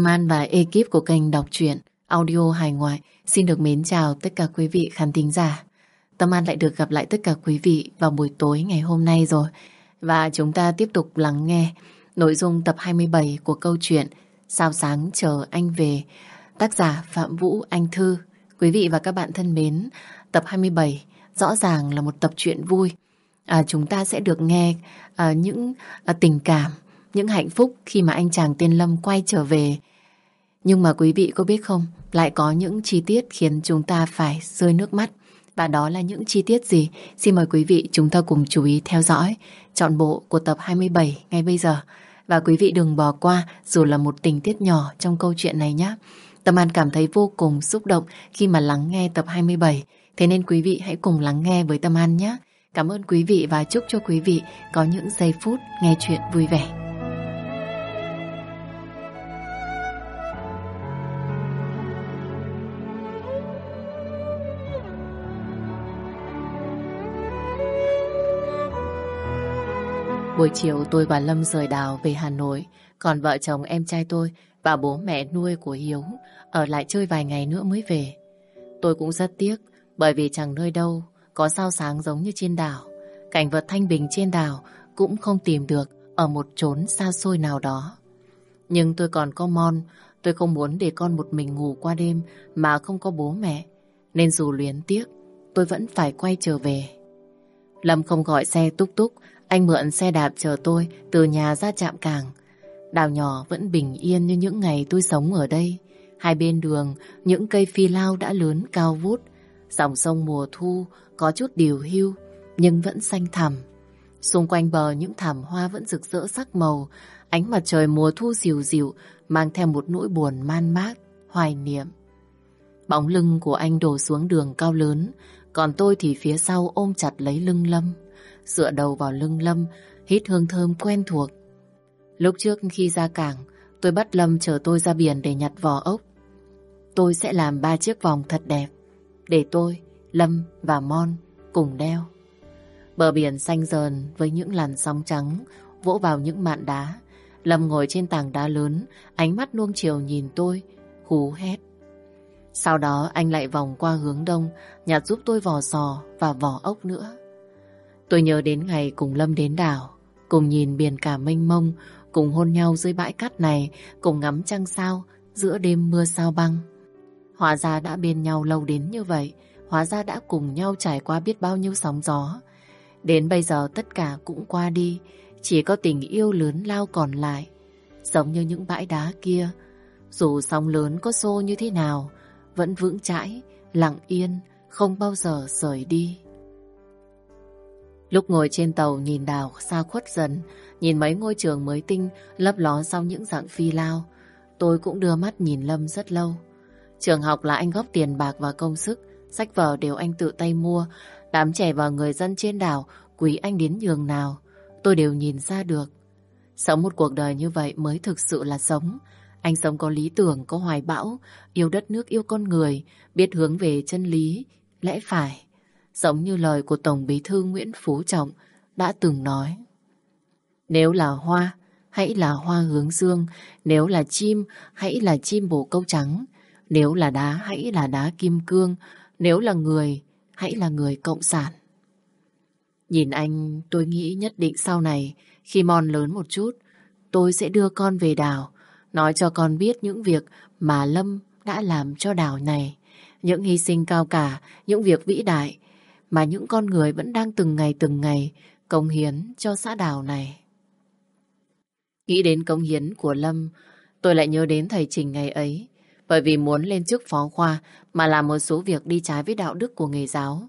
Tâm An và ekip của kênh đọc truyện audio hài ngoại xin được mến chào tất cả quý vị khán thính giả. Tâm An lại được gặp lại tất cả quý vị vào buổi tối ngày hôm nay rồi. Và chúng ta tiếp tục lắng nghe nội dung tập 27 của câu chuyện Sao sáng chờ anh về tác giả Phạm Vũ Anh Thư. Quý vị và các bạn thân mến, tập 27 rõ ràng là một tập truyện vui. À, chúng ta sẽ được nghe à, những à, tình cảm, những hạnh phúc khi mà anh chàng tên Lâm quay trở về. Nhưng mà quý vị có biết không, lại có những chi tiết khiến chúng ta phải rơi nước mắt. Và đó là những chi tiết gì? Xin mời quý vị chúng ta cùng chú ý theo dõi chọn bộ của tập 27 ngay bây giờ. Và quý vị đừng bỏ qua dù là một tình tiết nhỏ trong câu chuyện này nhé. Tâm An cảm thấy vô cùng xúc động khi mà lắng nghe tập 27. Thế nên quý vị hãy cùng lắng nghe với Tâm An nhé. Cảm ơn quý vị và chúc cho quý vị có những giây phút nghe chuyện vui vẻ. Buổi chiều tôi và Lâm rời đảo về Hà Nội, còn vợ chồng em trai tôi và bố mẹ nuôi của Hiếu ở lại chơi vài ngày nữa mới về. Tôi cũng rất tiếc bởi vì chẳng nơi đâu có sao sáng giống như trên đảo. Cảnh vật thanh bình trên đảo cũng không tìm được ở một chốn xa xôi nào đó. Nhưng tôi còn có Mon, tôi không muốn để con một mình ngủ qua đêm mà không có bố mẹ. Nên dù luyến tiếc, tôi vẫn phải quay trở về. Lâm không gọi xe túc túc anh mượn xe đạp chờ tôi từ nhà ra trạm cảng. Đảo nhỏ vẫn bình yên như những ngày tôi sống ở đây. Hai bên đường, những cây phi lao đã lớn cao vút. Dòng sông mùa thu có chút điều hưu, nhưng vẫn xanh thẳm. Xung quanh bờ những thảm hoa vẫn rực rỡ sắc màu. Ánh mặt trời mùa thu dịu dịu, mang theo một nỗi buồn man mác, hoài niệm. Bóng lưng của anh đổ xuống đường cao lớn, còn tôi thì phía sau ôm chặt lấy lưng Lâm dựa đầu vào lưng Lâm, hít hương thơm quen thuộc. Lúc trước khi ra cảng, tôi bắt Lâm chở tôi ra biển để nhặt vỏ ốc. Tôi sẽ làm ba chiếc vòng thật đẹp, để tôi, Lâm và Mon cùng đeo. Bờ biển xanh dờn với những làn sóng trắng vỗ vào những mạn đá. Lâm ngồi trên tảng đá lớn, ánh mắt nuông chiều nhìn tôi, hú hét. Sau đó anh lại vòng qua hướng đông, nhặt giúp tôi vỏ sò và vỏ ốc nữa. Tôi nhớ đến ngày cùng Lâm đến đảo, cùng nhìn biển cả mênh mông, cùng hôn nhau dưới bãi cát này, cùng ngắm trăng sao giữa đêm mưa sao băng. Hóa ra đã bên nhau lâu đến như vậy, hóa ra đã cùng nhau trải qua biết bao nhiêu sóng gió. Đến bây giờ tất cả cũng qua đi, chỉ có tình yêu lớn lao còn lại. Giống như những bãi đá kia, dù sóng lớn có xô như thế nào, vẫn vững chãi, lặng yên, không bao giờ rời đi. Lúc ngồi trên tàu nhìn đảo xa khuất dần, nhìn mấy ngôi trường mới tinh lấp ló sau những dạng phi lao, tôi cũng đưa mắt nhìn Lâm rất lâu. Trường học là anh góp tiền bạc và công sức, sách vở đều anh tự tay mua, đám trẻ và người dân trên đảo quý anh đến nhường nào, tôi đều nhìn ra được. Sống một cuộc đời như vậy mới thực sự là sống. Anh sống có lý tưởng, có hoài bão, yêu đất nước, yêu con người, biết hướng về chân lý, lẽ phải. Giống như lời của Tổng Bí thư Nguyễn Phú Trọng đã từng nói. Nếu là hoa, hãy là hoa hướng dương. Nếu là chim, hãy là chim bồ câu trắng. Nếu là đá, hãy là đá kim cương. Nếu là người, hãy là người cộng sản. Nhìn anh, tôi nghĩ nhất định sau này, khi Mon lớn một chút, tôi sẽ đưa con về đảo, nói cho con biết những việc mà Lâm đã làm cho đảo này. Những hy sinh cao cả, những việc vĩ đại mà những con người vẫn đang từng ngày từng ngày công hiến cho xã đảo này. Nghĩ đến công hiến của Lâm, tôi lại nhớ đến thầy Trình ngày ấy, bởi vì muốn lên chức phó khoa mà làm một số việc đi trái với đạo đức của nghề giáo.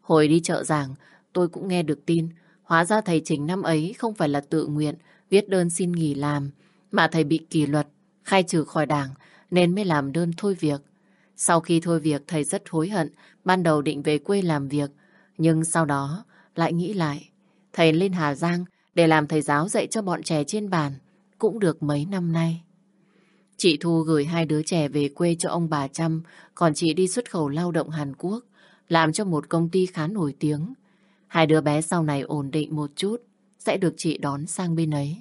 Hồi đi chợ giảng, tôi cũng nghe được tin, hóa ra thầy Trình năm ấy không phải là tự nguyện, viết đơn xin nghỉ làm, mà thầy bị kỷ luật, khai trừ khỏi đảng, nên mới làm đơn thôi việc. Sau khi thôi việc, thầy rất hối hận, ban đầu định về quê làm việc, nhưng sau đó lại nghĩ lại, thầy lên Hà Giang để làm thầy giáo dạy cho bọn trẻ trên bàn, cũng được mấy năm nay. Chị Thu gửi hai đứa trẻ về quê cho ông bà chăm, còn chị đi xuất khẩu lao động Hàn Quốc, làm cho một công ty khá nổi tiếng. Hai đứa bé sau này ổn định một chút, sẽ được chị đón sang bên ấy.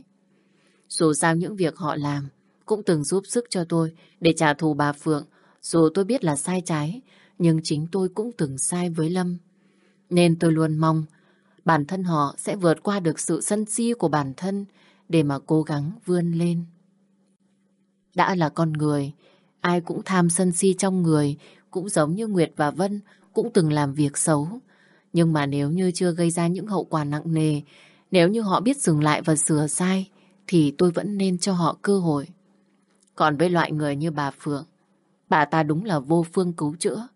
Dù sao những việc họ làm cũng từng giúp sức cho tôi để trả thù bà Phượng. Dù tôi biết là sai trái, nhưng chính tôi cũng từng sai với Lâm. Nên tôi luôn mong bản thân họ sẽ vượt qua được sự sân si của bản thân để mà cố gắng vươn lên. Đã là con người, ai cũng tham sân si trong người, cũng giống như Nguyệt và Vân cũng từng làm việc xấu. Nhưng mà nếu như chưa gây ra những hậu quả nặng nề, nếu như họ biết dừng lại và sửa sai, thì tôi vẫn nên cho họ cơ hội. Còn với loại người như bà Phượng, bà ta đúng là vô phương cứu chữa.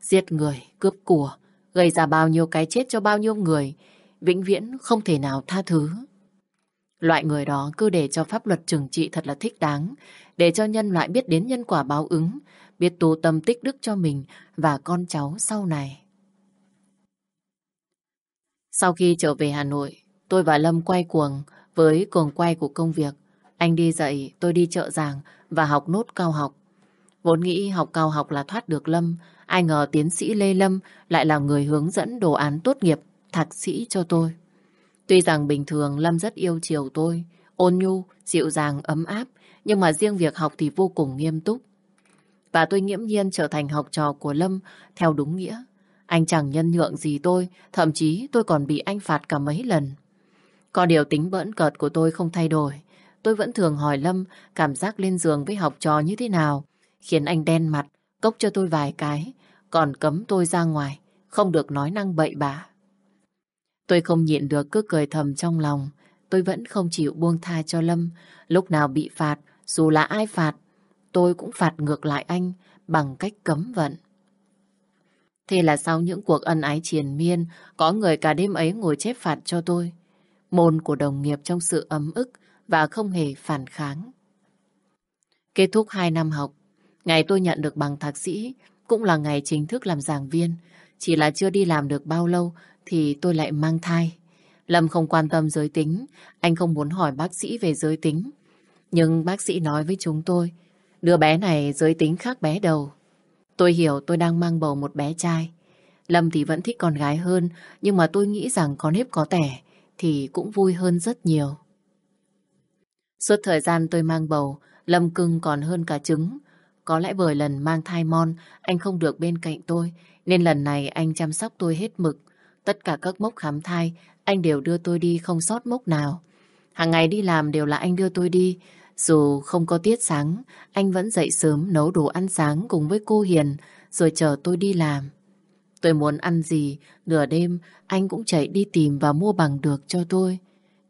Giết người, cướp của, gây ra bao nhiêu cái chết cho bao nhiêu người, vĩnh viễn không thể nào tha thứ. Loại người đó cứ để cho pháp luật trừng trị thật là thích đáng, để cho nhân loại biết đến nhân quả báo ứng, biết tu tâm tích đức cho mình và con cháu sau này. Sau khi trở về Hà Nội, tôi và Lâm quay cuồng với cuồng quay của công việc. Anh đi dạy, tôi đi chợ giảng và học nốt cao học. Vốn nghĩ học cao học là thoát được Lâm, ai ngờ tiến sĩ Lê Lâm lại là người hướng dẫn đồ án tốt nghiệp, thạc sĩ cho tôi. Tuy rằng bình thường Lâm rất yêu chiều tôi, ôn nhu, dịu dàng, ấm áp, nhưng mà riêng việc học thì vô cùng nghiêm túc. Và tôi nghiễm nhiên trở thành học trò của Lâm theo đúng nghĩa. Anh chẳng nhân nhượng gì tôi, thậm chí tôi còn bị anh phạt cả mấy lần. Có điều tính bỡn cợt của tôi không thay đổi. Tôi vẫn thường hỏi Lâm cảm giác lên giường với học trò như thế nào, khiến anh đen mặt, cốc cho tôi vài cái, còn cấm tôi ra ngoài, không được nói năng bậy bạ. Tôi không nhịn được cứ cười thầm trong lòng, tôi vẫn không chịu buông tha cho Lâm. Lúc nào bị phạt, dù là ai phạt, tôi cũng phạt ngược lại anh bằng cách cấm vận. Thế là sau những cuộc ân ái triền miên, có người cả đêm ấy ngồi chép phạt cho tôi. Môn của đồng nghiệp trong sự ấm ức và không hề phản kháng. Kết thúc 2 năm học, ngày tôi nhận được bằng thạc sĩ cũng là ngày chính thức làm giảng viên. Chỉ là chưa đi làm được bao lâu thì tôi lại mang thai. Lâm không quan tâm giới tính, anh không muốn hỏi bác sĩ về giới tính. Nhưng bác sĩ nói với chúng tôi, đứa bé này giới tính khác bé đầu. Tôi hiểu tôi đang mang bầu một bé trai. Lâm thì vẫn thích con gái hơn, nhưng mà tôi nghĩ rằng có nếp có tẻ thì cũng vui hơn rất nhiều. Suốt thời gian tôi mang bầu, Lâm cưng còn hơn cả trứng. Có lẽ bởi lần mang thai mon, anh không được bên cạnh tôi, nên lần này anh chăm sóc tôi hết mực. Tất cả các mốc khám thai, anh đều đưa tôi đi không sót mốc nào. Hàng ngày đi làm đều là anh đưa tôi đi. Dù không có tiết sáng, anh vẫn dậy sớm nấu đồ ăn sáng cùng với cô Hiền, rồi chờ tôi đi làm. Tôi muốn ăn gì, nửa đêm anh cũng chạy đi tìm và mua bằng được cho tôi.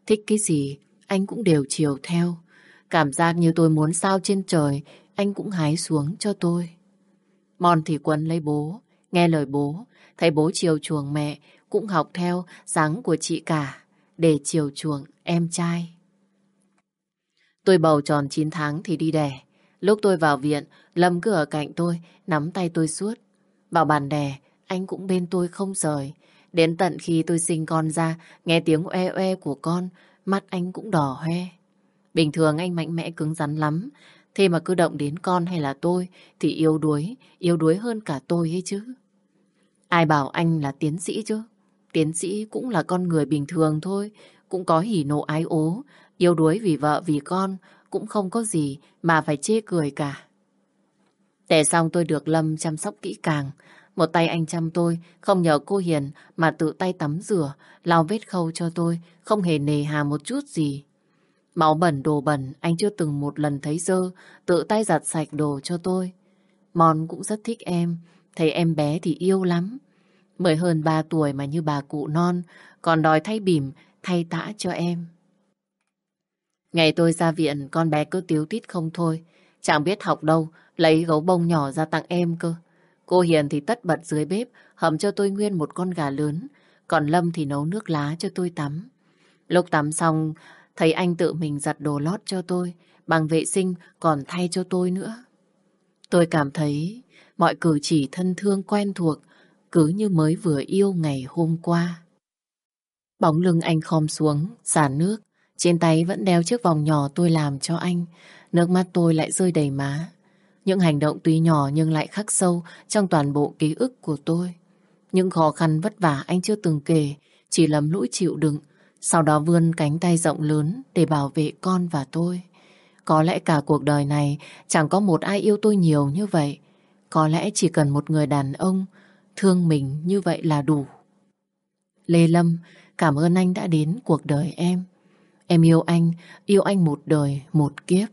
Thích cái gì, anh cũng đều chiều theo. Cảm giác như tôi muốn sao trên trời, anh cũng hái xuống cho tôi. Mòn thì quấn lấy bố, nghe lời bố, thấy bố chiều chuồng mẹ, cũng học theo dáng của chị cả để chiều chuộng em trai. Tôi bầu tròn 9 tháng thì đi đẻ. Lúc tôi vào viện, Lâm cứ ở cạnh tôi, nắm tay tôi suốt. Bảo bàn đẻ, anh cũng bên tôi không rời. Đến tận khi tôi sinh con ra, nghe tiếng oe oe của con, mắt anh cũng đỏ hoe. Bình thường anh mạnh mẽ cứng rắn lắm, thế mà cứ động đến con hay là tôi thì yếu đuối, yếu đuối hơn cả tôi ấy chứ. Ai bảo anh là tiến sĩ chứ? Tiến sĩ cũng là con người bình thường thôi, cũng có hỉ nộ ái ố, yêu đuối vì vợ vì con, cũng không có gì mà phải chê cười cả. Để xong tôi được Lâm chăm sóc kỹ càng, một tay anh chăm tôi, không nhờ cô Hiền mà tự tay tắm rửa, lau vết khâu cho tôi, không hề nề hà một chút gì. Máu bẩn đồ bẩn, anh chưa từng một lần thấy dơ, tự tay giặt sạch đồ cho tôi. mòn cũng rất thích em, thấy em bé thì yêu lắm. Mới hơn 3 tuổi mà như bà cụ non, còn đòi thay bỉm, thay tã cho em. Ngày tôi ra viện, con bé cứ tiếu tít không thôi. Chẳng biết học đâu, lấy gấu bông nhỏ ra tặng em cơ. Cô Hiền thì tất bật dưới bếp, hầm cho tôi nguyên một con gà lớn. Còn Lâm thì nấu nước lá cho tôi tắm. Lúc tắm xong, thấy anh tự mình giặt đồ lót cho tôi, bằng vệ sinh còn thay cho tôi nữa. Tôi cảm thấy mọi cử chỉ thân thương quen thuộc, cứ như mới vừa yêu ngày hôm qua. Bóng lưng anh khom xuống, xả nước, trên tay vẫn đeo chiếc vòng nhỏ tôi làm cho anh, nước mắt tôi lại rơi đầy má. Những hành động tuy nhỏ nhưng lại khắc sâu trong toàn bộ ký ức của tôi. Những khó khăn vất vả anh chưa từng kể, chỉ lầm lũi chịu đựng, sau đó vươn cánh tay rộng lớn để bảo vệ con và tôi. Có lẽ cả cuộc đời này chẳng có một ai yêu tôi nhiều như vậy. Có lẽ chỉ cần một người đàn ông thương mình như vậy là đủ. Lê Lâm, cảm ơn anh đã đến cuộc đời em. Em yêu anh, yêu anh một đời, một kiếp.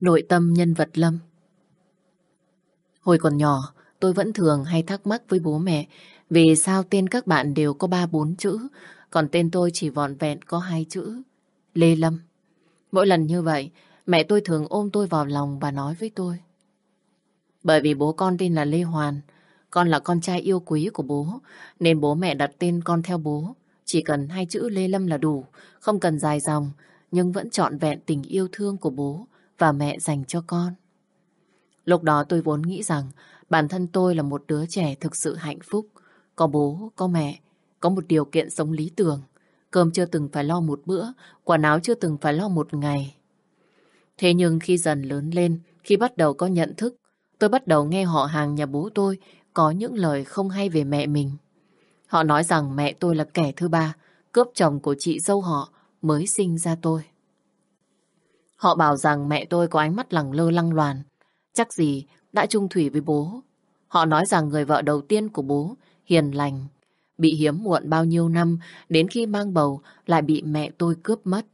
Nội tâm nhân vật Lâm Hồi còn nhỏ, tôi vẫn thường hay thắc mắc với bố mẹ vì sao tên các bạn đều có ba bốn chữ, còn tên tôi chỉ vòn vẹn có hai chữ. Lê Lâm. Mỗi lần như vậy, mẹ tôi thường ôm tôi vào lòng và nói với tôi. Bởi vì bố con tên là Lê Hoàn, con là con trai yêu quý của bố, nên bố mẹ đặt tên con theo bố. Chỉ cần hai chữ Lê Lâm là đủ, không cần dài dòng, nhưng vẫn trọn vẹn tình yêu thương của bố và mẹ dành cho con. Lúc đó tôi vốn nghĩ rằng bản thân tôi là một đứa trẻ thực sự hạnh phúc, có bố, có mẹ, có một điều kiện sống lý tưởng. Cơm chưa từng phải lo một bữa, quần áo chưa từng phải lo một ngày. Thế nhưng khi dần lớn lên, khi bắt đầu có nhận thức, tôi bắt đầu nghe họ hàng nhà bố tôi có những lời không hay về mẹ mình. Họ nói rằng mẹ tôi là kẻ thứ ba, cướp chồng của chị dâu họ mới sinh ra tôi. Họ bảo rằng mẹ tôi có ánh mắt lẳng lơ lăng loàn, chắc gì đã chung thủy với bố. Họ nói rằng người vợ đầu tiên của bố hiền lành, bị hiếm muộn bao nhiêu năm, đến khi mang bầu lại bị mẹ tôi cướp mất.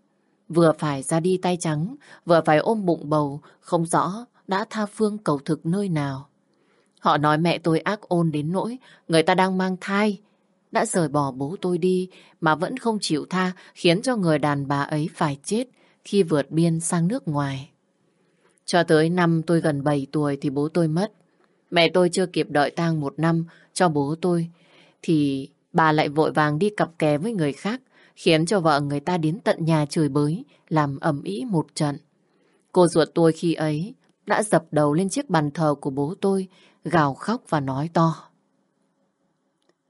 Vừa phải ra đi tay trắng, vừa phải ôm bụng bầu, không rõ đã tha phương cầu thực nơi nào. Họ nói mẹ tôi ác ôn đến nỗi người ta đang mang thai, đã rời bỏ bố tôi đi mà vẫn không chịu tha khiến cho người đàn bà ấy phải chết khi vượt biên sang nước ngoài. Cho tới năm tôi gần 7 tuổi thì bố tôi mất. Mẹ tôi chưa kịp đợi tang một năm cho bố tôi thì bà lại vội vàng đi cặp kè với người khác khiến cho vợ người ta đến tận nhà chửi bới làm ầm ĩ một trận. Cô ruột tôi khi ấy đã dập đầu lên chiếc bàn thờ của bố tôi gào khóc và nói to.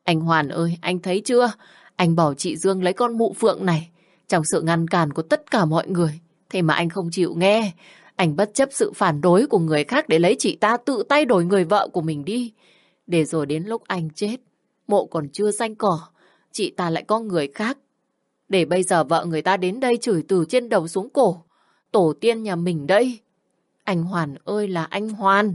Anh Hoàn ơi, anh thấy chưa? Anh bảo chị Dương lấy con mụ phượng này trong sự ngăn cản của tất cả mọi người. Thế mà anh không chịu nghe. Anh bất chấp sự phản đối của người khác để lấy chị ta tự tay đổi người vợ của mình đi. Để rồi đến lúc anh chết, mộ còn chưa xanh cỏ, chị ta lại có người khác. Để bây giờ vợ người ta đến đây chửi từ trên đầu xuống cổ. Tổ tiên nhà mình đây. Anh Hoàn ơi là anh Hoàn.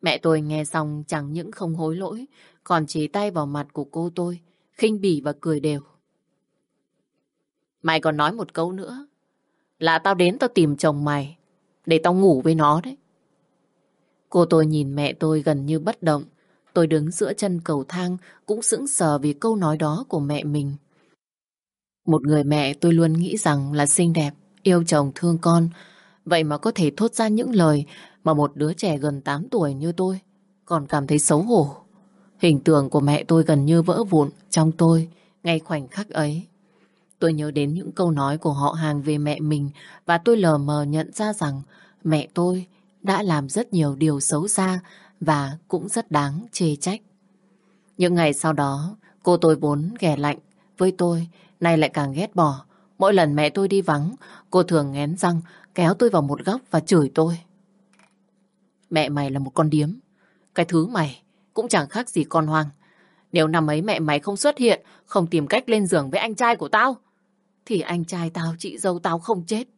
Mẹ tôi nghe xong chẳng những không hối lỗi, còn chỉ tay vào mặt của cô tôi, khinh bỉ và cười đều. Mày còn nói một câu nữa, là tao đến tao tìm chồng mày, để tao ngủ với nó đấy. Cô tôi nhìn mẹ tôi gần như bất động, tôi đứng giữa chân cầu thang cũng sững sờ vì câu nói đó của mẹ mình. Một người mẹ tôi luôn nghĩ rằng là xinh đẹp, yêu chồng thương con, vậy mà có thể thốt ra những lời mà một đứa trẻ gần 8 tuổi như tôi còn cảm thấy xấu hổ. Hình tượng của mẹ tôi gần như vỡ vụn trong tôi ngay khoảnh khắc ấy. Tôi nhớ đến những câu nói của họ hàng về mẹ mình và tôi lờ mờ nhận ra rằng mẹ tôi đã làm rất nhiều điều xấu xa và cũng rất đáng chê trách. Những ngày sau đó, cô tôi vốn ghẻ lạnh với tôi, nay lại càng ghét bỏ. Mỗi lần mẹ tôi đi vắng, cô thường ngén răng, kéo tôi vào một góc và chửi tôi. Mẹ mày là một con điếm. Cái thứ mày cũng chẳng khác gì con hoang. Nếu năm ấy mẹ mày không xuất hiện, không tìm cách lên giường với anh trai của tao, thì anh trai tao, chị dâu tao không chết.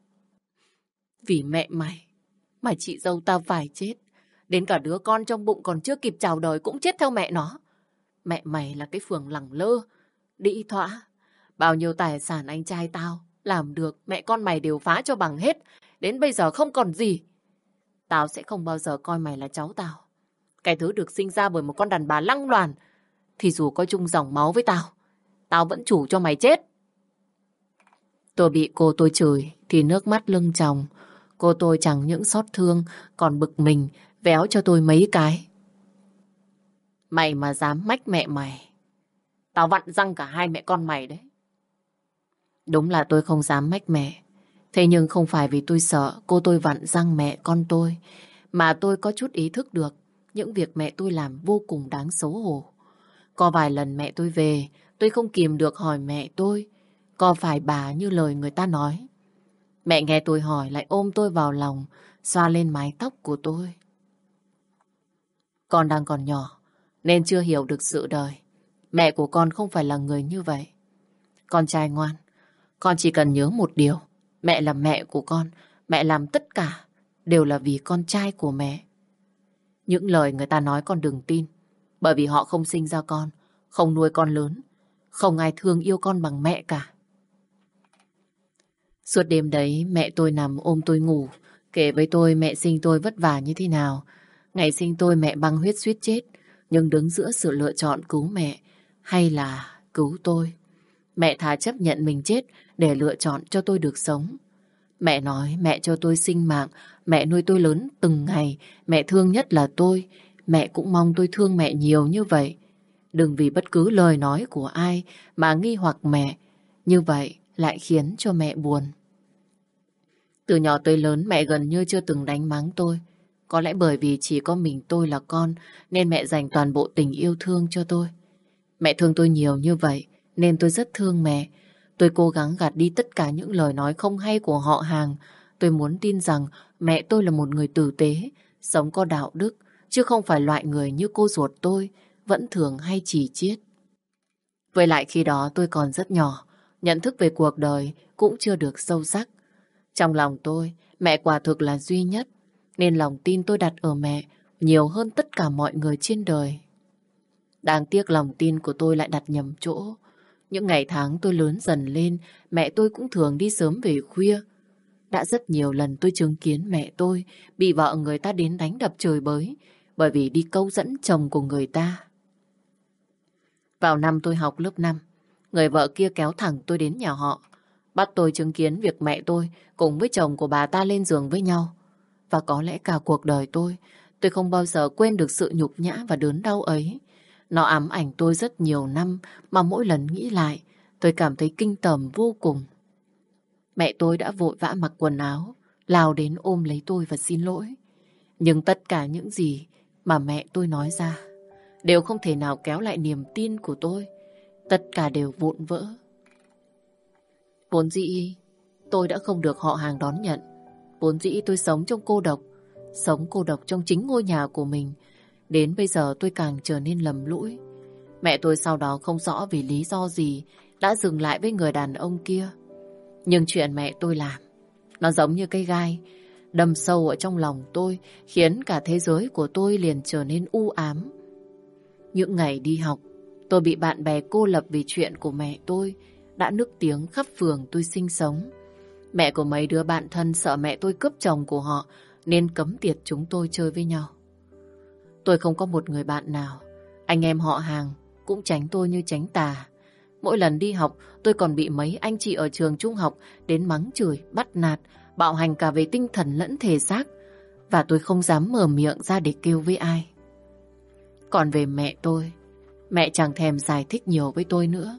Vì mẹ mày, mà chị dâu tao phải chết. Đến cả đứa con trong bụng còn chưa kịp chào đời cũng chết theo mẹ nó. Mẹ mày là cái phường lẳng lơ, đĩ thỏa. Bao nhiêu tài sản anh trai tao làm được, mẹ con mày đều phá cho bằng hết. Đến bây giờ không còn gì. Tao sẽ không bao giờ coi mày là cháu tao. Cái thứ được sinh ra bởi một con đàn bà lăng loàn, thì dù có chung dòng máu với tao, tao vẫn chủ cho mày chết. Tôi bị cô tôi chửi thì nước mắt lưng tròng. Cô tôi chẳng những xót thương còn bực mình véo cho tôi mấy cái. Mày mà dám mách mẹ mày Tao vặn răng cả hai mẹ con mày đấy Đúng là tôi không dám mách mẹ Thế nhưng không phải vì tôi sợ cô tôi vặn răng mẹ con tôi Mà tôi có chút ý thức được Những việc mẹ tôi làm vô cùng đáng xấu hổ Có vài lần mẹ tôi về Tôi không kìm được hỏi mẹ tôi có phải bà như lời người ta nói? Mẹ nghe tôi hỏi lại ôm tôi vào lòng, xoa lên mái tóc của tôi. Con đang còn nhỏ, nên chưa hiểu được sự đời. Mẹ của con không phải là người như vậy. Con trai ngoan, con chỉ cần nhớ một điều, Mẹ là mẹ của con, mẹ làm tất cả đều là vì con trai của mẹ. Những lời người ta nói con đừng tin, bởi vì họ không sinh ra con, không nuôi con lớn, không ai thương yêu con bằng mẹ cả. Suốt đêm đấy mẹ tôi nằm ôm tôi ngủ, kể với tôi mẹ sinh tôi vất vả như thế nào. Ngày sinh tôi mẹ băng huyết suýt chết, nhưng đứng giữa sự lựa chọn cứu mẹ hay là cứu tôi. Mẹ thà chấp nhận mình chết để lựa chọn cho tôi được sống. Mẹ nói mẹ cho tôi sinh mạng, mẹ nuôi tôi lớn từng ngày, mẹ thương nhất là tôi. Mẹ cũng mong tôi thương mẹ nhiều như vậy. Đừng vì bất cứ lời nói của ai mà nghi hoặc mẹ. Như vậy lại khiến cho mẹ buồn. Từ nhỏ tới lớn mẹ gần như chưa từng đánh mắng tôi. Có lẽ bởi vì chỉ có mình tôi là con nên mẹ dành toàn bộ tình yêu thương cho tôi. Mẹ thương tôi nhiều như vậy nên tôi rất thương mẹ. Tôi cố gắng gạt đi tất cả những lời nói không hay của họ hàng. Tôi muốn tin rằng mẹ tôi là một người tử tế, sống có đạo đức, chứ không phải loại người như cô ruột tôi, vẫn thường hay chỉ chiết. Với lại khi đó tôi còn rất nhỏ, nhận thức về cuộc đời cũng chưa được sâu sắc. Trong lòng tôi, mẹ quả thực là duy nhất, nên lòng tin tôi đặt ở mẹ nhiều hơn tất cả mọi người trên đời. Đáng tiếc lòng tin của tôi lại đặt nhầm chỗ. Những ngày tháng tôi lớn dần lên, mẹ tôi cũng thường đi sớm về khuya. Đã rất nhiều lần tôi chứng kiến mẹ tôi bị vợ người ta đến đánh đập trời bới bởi vì đi câu dẫn chồng của người ta. Vào năm tôi học lớp 5, người vợ kia kéo thẳng tôi đến nhà họ, bắt tôi chứng kiến việc mẹ tôi cùng với chồng của bà ta lên giường với nhau. Và có lẽ cả cuộc đời tôi, tôi không bao giờ quên được sự nhục nhã và đớn đau ấy. Nó ám ảnh tôi rất nhiều năm mà mỗi lần nghĩ lại, tôi cảm thấy kinh tởm vô cùng. Mẹ tôi đã vội vã mặc quần áo, lao đến ôm lấy tôi và xin lỗi. Nhưng tất cả những gì mà mẹ tôi nói ra đều không thể nào kéo lại niềm tin của tôi. Tất cả đều vụn vỡ. Vốn dĩ tôi đã không được họ hàng đón nhận. Vốn dĩ tôi sống trong cô độc, sống cô độc trong chính ngôi nhà của mình. Đến bây giờ tôi càng trở nên lầm lũi. Mẹ tôi sau đó không rõ vì lý do gì đã dừng lại với người đàn ông kia. Nhưng chuyện mẹ tôi làm, nó giống như cây gai, đâm sâu ở trong lòng tôi, khiến cả thế giới của tôi liền trở nên u ám. Những ngày đi học, tôi bị bạn bè cô lập vì chuyện của mẹ tôi, đã nức tiếng khắp phường tôi sinh sống. Mẹ của mấy đứa bạn thân sợ mẹ tôi cướp chồng của họ, nên cấm tiệt chúng tôi chơi với nhau. Tôi không có một người bạn nào, anh em họ hàng cũng tránh tôi như tránh tà. Mỗi lần đi học, tôi còn bị mấy anh chị ở trường trung học đến mắng chửi, bắt nạt, bạo hành cả về tinh thần lẫn thể xác. Và tôi không dám mở miệng ra để kêu với ai. Còn về mẹ tôi, mẹ chẳng thèm giải thích nhiều với tôi nữa.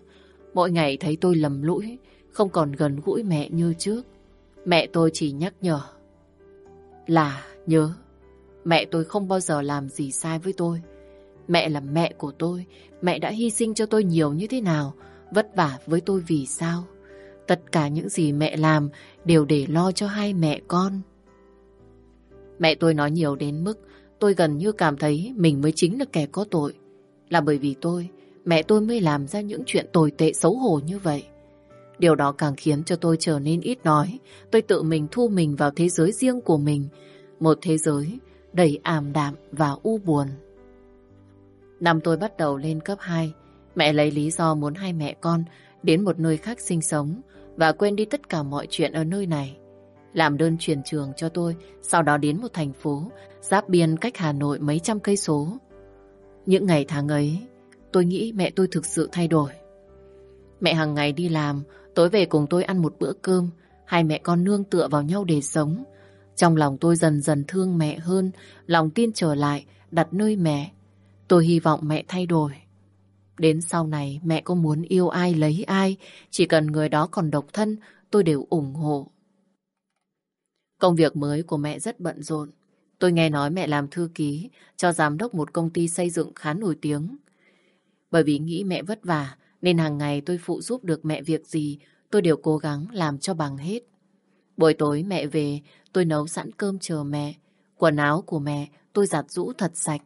Mỗi ngày thấy tôi lầm lũi, không còn gần gũi mẹ như trước. Mẹ tôi chỉ nhắc nhở. Là nhớ, mẹ tôi không bao giờ làm gì sai với tôi. Mẹ là mẹ của tôi, mẹ đã hy sinh cho tôi nhiều như thế nào, vất vả với tôi vì sao. Tất cả những gì mẹ làm đều để lo cho hai mẹ con. Mẹ tôi nói nhiều đến mức tôi gần như cảm thấy mình mới chính là kẻ có tội. Là bởi vì tôi, mẹ tôi mới làm ra những chuyện tồi tệ xấu hổ như vậy. Điều đó càng khiến cho tôi trở nên ít nói. Tôi tự mình thu mình vào thế giới riêng của mình. Một thế giới đầy ảm đạm và u buồn. Năm tôi bắt đầu lên cấp 2, mẹ lấy lý do muốn hai mẹ con đến một nơi khác sinh sống và quên đi tất cả mọi chuyện ở nơi này. Làm đơn chuyển trường cho tôi, sau đó đến một thành phố giáp biên cách Hà Nội mấy trăm cây số. Những ngày tháng ấy, tôi nghĩ mẹ tôi thực sự thay đổi. Mẹ hàng ngày đi làm, tối về cùng tôi ăn một bữa cơm, hai mẹ con nương tựa vào nhau để sống. Trong lòng tôi dần dần thương mẹ hơn, lòng tin trở lại, đặt nơi mẹ. Tôi hy vọng mẹ thay đổi. Đến sau này mẹ có muốn yêu ai lấy ai, chỉ cần người đó còn độc thân, tôi đều ủng hộ. Công việc mới của mẹ rất bận rộn. Tôi nghe nói mẹ làm thư ký cho giám đốc một công ty xây dựng khá nổi tiếng. Bởi vì nghĩ mẹ vất vả, nên hàng ngày tôi phụ giúp được mẹ việc gì, tôi đều cố gắng làm cho bằng hết. Buổi tối mẹ về, tôi nấu sẵn cơm chờ mẹ. Quần áo của mẹ tôi giặt rũ thật sạch.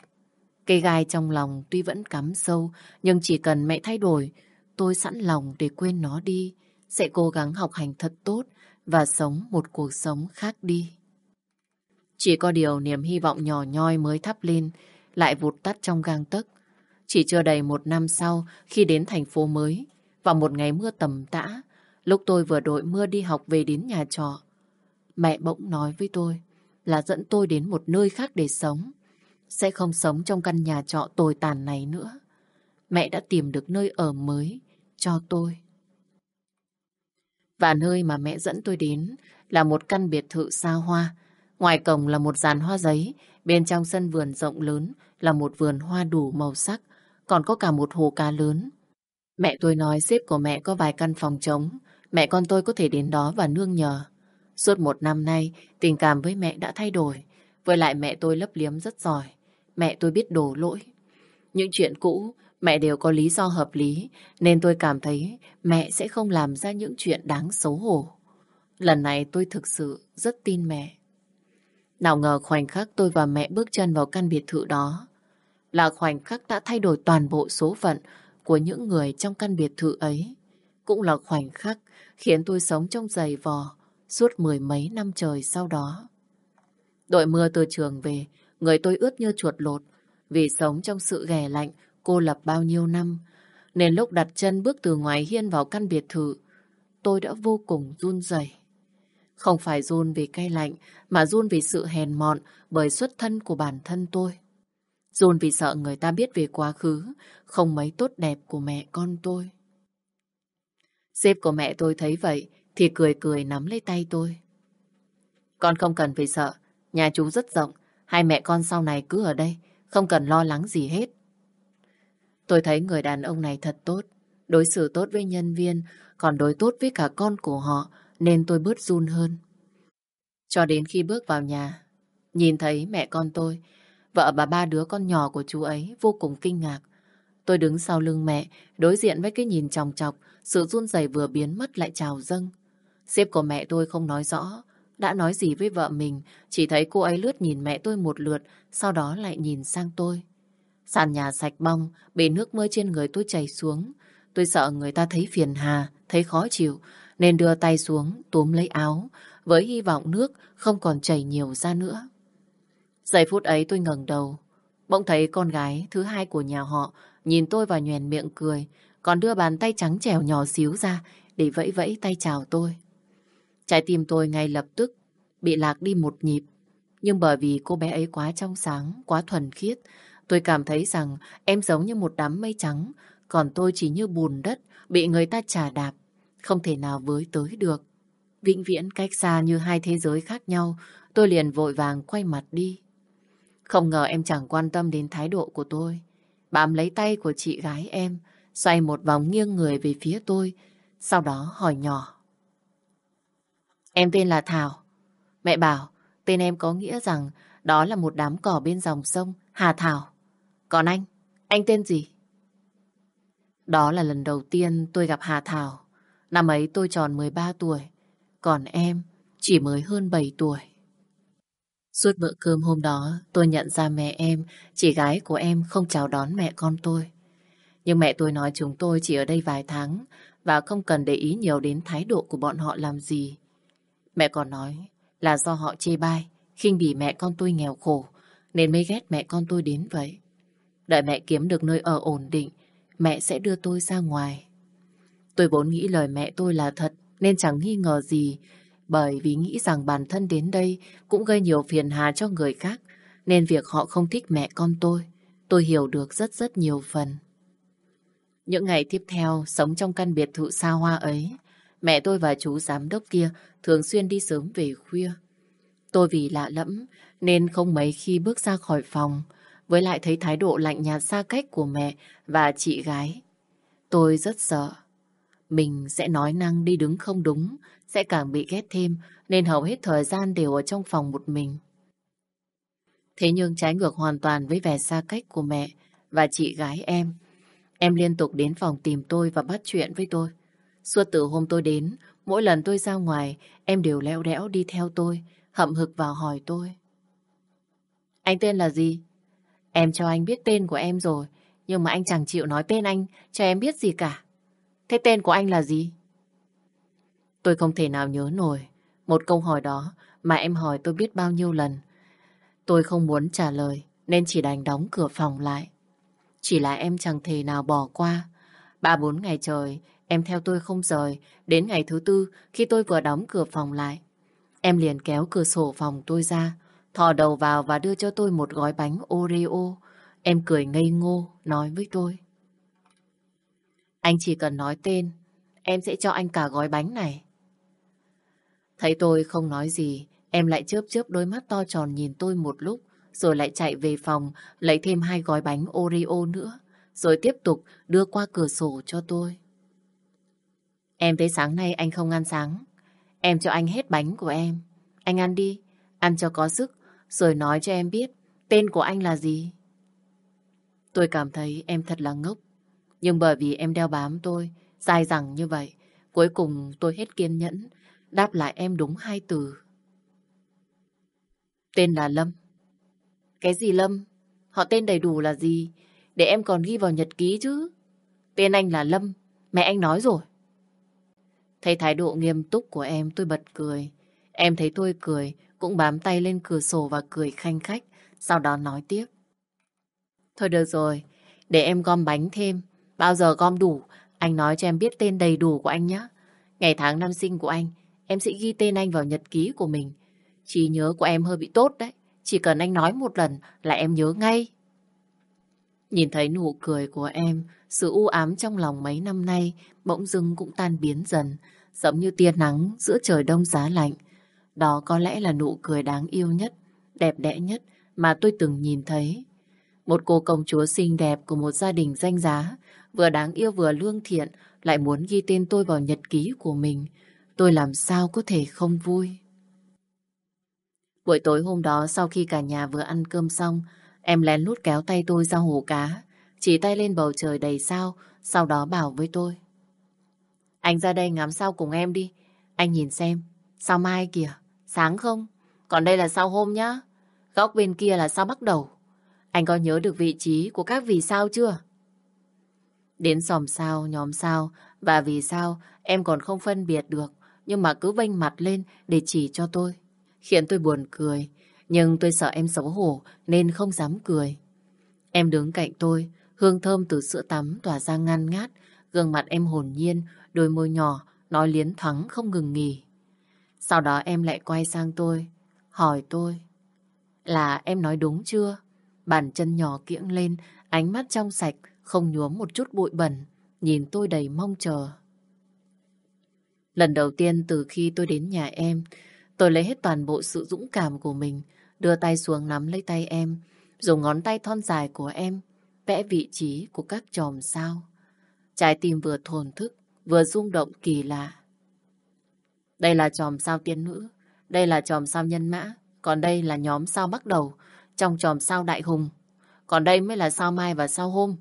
Cây gai trong lòng tuy vẫn cắm sâu, nhưng chỉ cần mẹ thay đổi, tôi sẵn lòng để quên nó đi. Sẽ cố gắng học hành thật tốt và sống một cuộc sống khác đi. Chỉ có điều niềm hy vọng nhỏ nhoi mới thắp lên, lại vụt tắt trong gang tấc. Chỉ chưa đầy một năm sau, khi đến thành phố mới, vào một ngày mưa tầm tã, lúc tôi vừa đội mưa đi học về đến nhà trọ, mẹ bỗng nói với tôi là dẫn tôi đến một nơi khác để sống. Sẽ không sống trong căn nhà trọ tồi tàn này nữa. Mẹ đã tìm được nơi ở mới cho tôi. Và nơi mà mẹ dẫn tôi đến là một căn biệt thự xa hoa. Ngoài cổng là một dàn hoa giấy, bên trong sân vườn rộng lớn là một vườn hoa đủ màu sắc, còn có cả một hồ cá lớn. Mẹ tôi nói sếp của mẹ có vài căn phòng trống, mẹ con tôi có thể đến đó và nương nhờ. Suốt một năm nay, tình cảm với mẹ đã thay đổi. Với lại mẹ tôi lấp liếm rất giỏi. Mẹ tôi biết đổ lỗi. Những chuyện cũ, mẹ đều có lý do hợp lý, nên tôi cảm thấy mẹ sẽ không làm ra những chuyện đáng xấu hổ. Lần này tôi thực sự rất tin mẹ. Nào ngờ khoảnh khắc tôi và mẹ bước chân vào căn biệt thự đó là khoảnh khắc đã thay đổi toàn bộ số phận của những người trong căn biệt thự ấy. Cũng là khoảnh khắc khiến tôi sống trong giày vò suốt mười mấy năm trời sau đó. Đội mưa từ trường về, người tôi ướt như chuột lột vì sống trong sự ghẻ lạnh cô lập bao nhiêu năm. Nên lúc đặt chân bước từ ngoài hiên vào căn biệt thự, tôi đã vô cùng run rẩy. Không phải run vì cay lạnh, mà run vì sự hèn mọn bởi xuất thân của bản thân tôi. John vì sợ người ta biết về quá khứ, không mấy tốt đẹp của mẹ con tôi. Sếp của mẹ tôi thấy vậy, thì cười cười nắm lấy tay tôi. Con không cần phải sợ, nhà chú rất rộng, hai mẹ con sau này cứ ở đây, không cần lo lắng gì hết. Tôi thấy người đàn ông này thật tốt, đối xử tốt với nhân viên, còn đối tốt với cả con của họ, nên tôi bớt run hơn. Cho đến khi bước vào nhà, nhìn thấy mẹ con tôi, vợ và ba đứa con nhỏ của chú ấy vô cùng kinh ngạc. Tôi đứng sau lưng mẹ, đối diện với cái nhìn chòng chọc, sự run rẩy vừa biến mất lại trào dâng. Sếp của mẹ tôi không nói rõ, đã nói gì với vợ mình, chỉ thấy cô ấy lướt nhìn mẹ tôi một lượt, sau đó lại nhìn sang tôi. Sàn nhà sạch bong, bể nước mưa trên người tôi chảy xuống. Tôi sợ người ta thấy phiền hà, thấy khó chịu, nên đưa tay xuống, túm lấy áo, với hy vọng nước không còn chảy nhiều ra nữa. Giây phút ấy tôi ngẩng đầu, bỗng thấy con gái thứ hai của nhà họ nhìn tôi và nhoèn miệng cười, còn đưa bàn tay trắng trẻo nhỏ xíu ra để vẫy vẫy tay chào tôi. Trái tim tôi ngay lập tức bị lạc đi một nhịp. Nhưng bởi vì cô bé ấy quá trong sáng, quá thuần khiết, tôi cảm thấy rằng em giống như một đám mây trắng, còn tôi chỉ như bùn đất bị người ta trà đạp, không thể nào với tới được. Vĩnh viễn cách xa như hai thế giới khác nhau, tôi liền vội vàng quay mặt đi. Không ngờ em chẳng quan tâm đến thái độ của tôi. Bám lấy tay của chị gái em, xoay một vòng nghiêng người về phía tôi, sau đó hỏi nhỏ. Em tên là Thảo. Mẹ bảo tên em có nghĩa rằng đó là một đám cỏ bên dòng sông Hà Thảo. Còn anh, anh tên gì? Đó là lần đầu tiên tôi gặp Hà Thảo. Năm ấy tôi tròn 13 tuổi, còn em chỉ mới hơn 7 tuổi. Suốt bữa cơm hôm đó, tôi nhận ra mẹ em, chị gái của em không chào đón mẹ con tôi. Nhưng mẹ tôi nói chúng tôi chỉ ở đây vài tháng và không cần để ý nhiều đến thái độ của bọn họ làm gì. Mẹ còn nói là do họ chê bai, khinh bỉ mẹ con tôi nghèo khổ, nên mới ghét mẹ con tôi đến vậy. Đợi mẹ kiếm được nơi ở ổn định, mẹ sẽ đưa tôi ra ngoài. Tôi vốn nghĩ lời mẹ tôi là thật, nên chẳng nghi ngờ gì, bởi vì nghĩ rằng bản thân đến đây cũng gây nhiều phiền hà cho người khác, nên việc họ không thích mẹ con tôi, tôi hiểu được rất rất nhiều phần. Những ngày tiếp theo, sống trong căn biệt thự xa hoa ấy, Mẹ tôi và chú giám đốc kia thường xuyên đi sớm về khuya. Tôi vì lạ lẫm nên không mấy khi bước ra khỏi phòng, với lại thấy thái độ lạnh nhạt xa cách của mẹ và chị gái. Tôi rất sợ. Mình sẽ nói năng đi đứng không đúng, sẽ càng bị ghét thêm, nên hầu hết thời gian đều ở trong phòng một mình. Thế nhưng trái ngược hoàn toàn với vẻ xa cách của mẹ và chị gái em. Em liên tục đến phòng tìm tôi và bắt chuyện với tôi. Suốt từ hôm tôi đến, mỗi lần tôi ra ngoài, em đều leo đẽo đi theo tôi, hậm hực vào hỏi tôi. Anh tên là gì? Em cho anh biết tên của em rồi, nhưng mà anh chẳng chịu nói tên anh cho em biết gì cả. Thế tên của anh là gì? Tôi không thể nào nhớ nổi, Một câu hỏi đó mà em hỏi tôi biết bao nhiêu lần. Tôi không muốn trả lời nên chỉ đành đóng cửa phòng lại. Chỉ là em chẳng thể nào bỏ qua. Ba bốn ngày trời, em theo tôi không rời. Đến ngày thứ tư, khi tôi vừa đóng cửa phòng lại, em liền kéo cửa sổ phòng tôi ra, thò đầu vào và đưa cho tôi một gói bánh Oreo. Em cười ngây ngô, nói với tôi. Anh chỉ cần nói tên, em sẽ cho anh cả gói bánh này. Thấy tôi không nói gì, em lại chớp chớp đôi mắt to tròn nhìn tôi một lúc, rồi lại chạy về phòng lấy thêm hai gói bánh Oreo nữa, rồi tiếp tục đưa qua cửa sổ cho tôi. Em thấy sáng nay anh không ăn sáng, em cho anh hết bánh của em. Anh ăn đi, ăn cho có sức, rồi nói cho em biết tên của anh là gì. Tôi cảm thấy em thật là ngốc, nhưng bởi vì em đeo bám tôi, dài dẳng như vậy, cuối cùng tôi hết kiên nhẫn, đáp lại em đúng hai từ. Tên là Lâm. Cái gì Lâm? Họ tên đầy đủ là gì? Để em còn ghi vào nhật ký chứ. Tên anh là Lâm, mẹ anh nói rồi. Thấy thái độ nghiêm túc của em tôi bật cười. Em thấy tôi cười, cũng bám tay lên cửa sổ và cười khanh khách, sau đó nói tiếp. Thôi được rồi, để em gom bánh thêm. Bao giờ gom đủ, anh nói cho em biết tên đầy đủ của anh nhé. Ngày tháng năm sinh của anh, em sẽ ghi tên anh vào nhật ký của mình. Trí nhớ của em hơi bị tốt đấy. Chỉ cần anh nói một lần là em nhớ ngay. Nhìn thấy nụ cười của em, sự u ám trong lòng mấy năm nay bỗng dưng cũng tan biến dần, giống như tia nắng giữa trời đông giá lạnh. Đó có lẽ là nụ cười đáng yêu nhất, đẹp đẽ nhất mà tôi từng nhìn thấy. Một cô công chúa xinh đẹp của một gia đình danh giá, vừa đáng yêu vừa lương thiện, lại muốn ghi tên tôi vào nhật ký của mình. Tôi làm sao có thể không vui. Buổi tối hôm đó sau khi cả nhà vừa ăn cơm xong, em lén lút kéo tay tôi ra hồ cá, chỉ tay lên bầu trời đầy sao, sau đó bảo với tôi. Anh ra đây ngắm sao cùng em đi, anh nhìn xem, sao mai kìa, sáng không? Còn đây là sao hôm nhá, góc bên kia là sao bắt đầu. Anh có nhớ được vị trí của các vì sao chưa? Đến xòm sao, nhóm sao và vì sao em còn không phân biệt được, nhưng mà cứ vênh mặt lên để chỉ cho tôi khiến tôi buồn cười. Nhưng tôi sợ em xấu hổ nên không dám cười. Em đứng cạnh tôi, hương thơm từ sữa tắm tỏa ra ngăn ngát, gương mặt em hồn nhiên, đôi môi nhỏ, nói liến thoáng không ngừng nghỉ. Sau đó em lại quay sang tôi, hỏi tôi là em nói đúng chưa? Bàn chân nhỏ kiễng lên, ánh mắt trong sạch, không nhuốm một chút bụi bẩn, nhìn tôi đầy mong chờ. Lần đầu tiên từ khi tôi đến nhà em, Tôi lấy hết toàn bộ sự dũng cảm của mình, đưa tay xuống nắm lấy tay em, dùng ngón tay thon dài của em, vẽ vị trí của các chòm sao. Trái tim vừa thồn thức, vừa rung động kỳ lạ. Đây là chòm sao tiên nữ, đây là chòm sao nhân mã, còn đây là nhóm sao bắt đầu, trong chòm sao đại hùng. Còn đây mới là sao mai và sao hôm.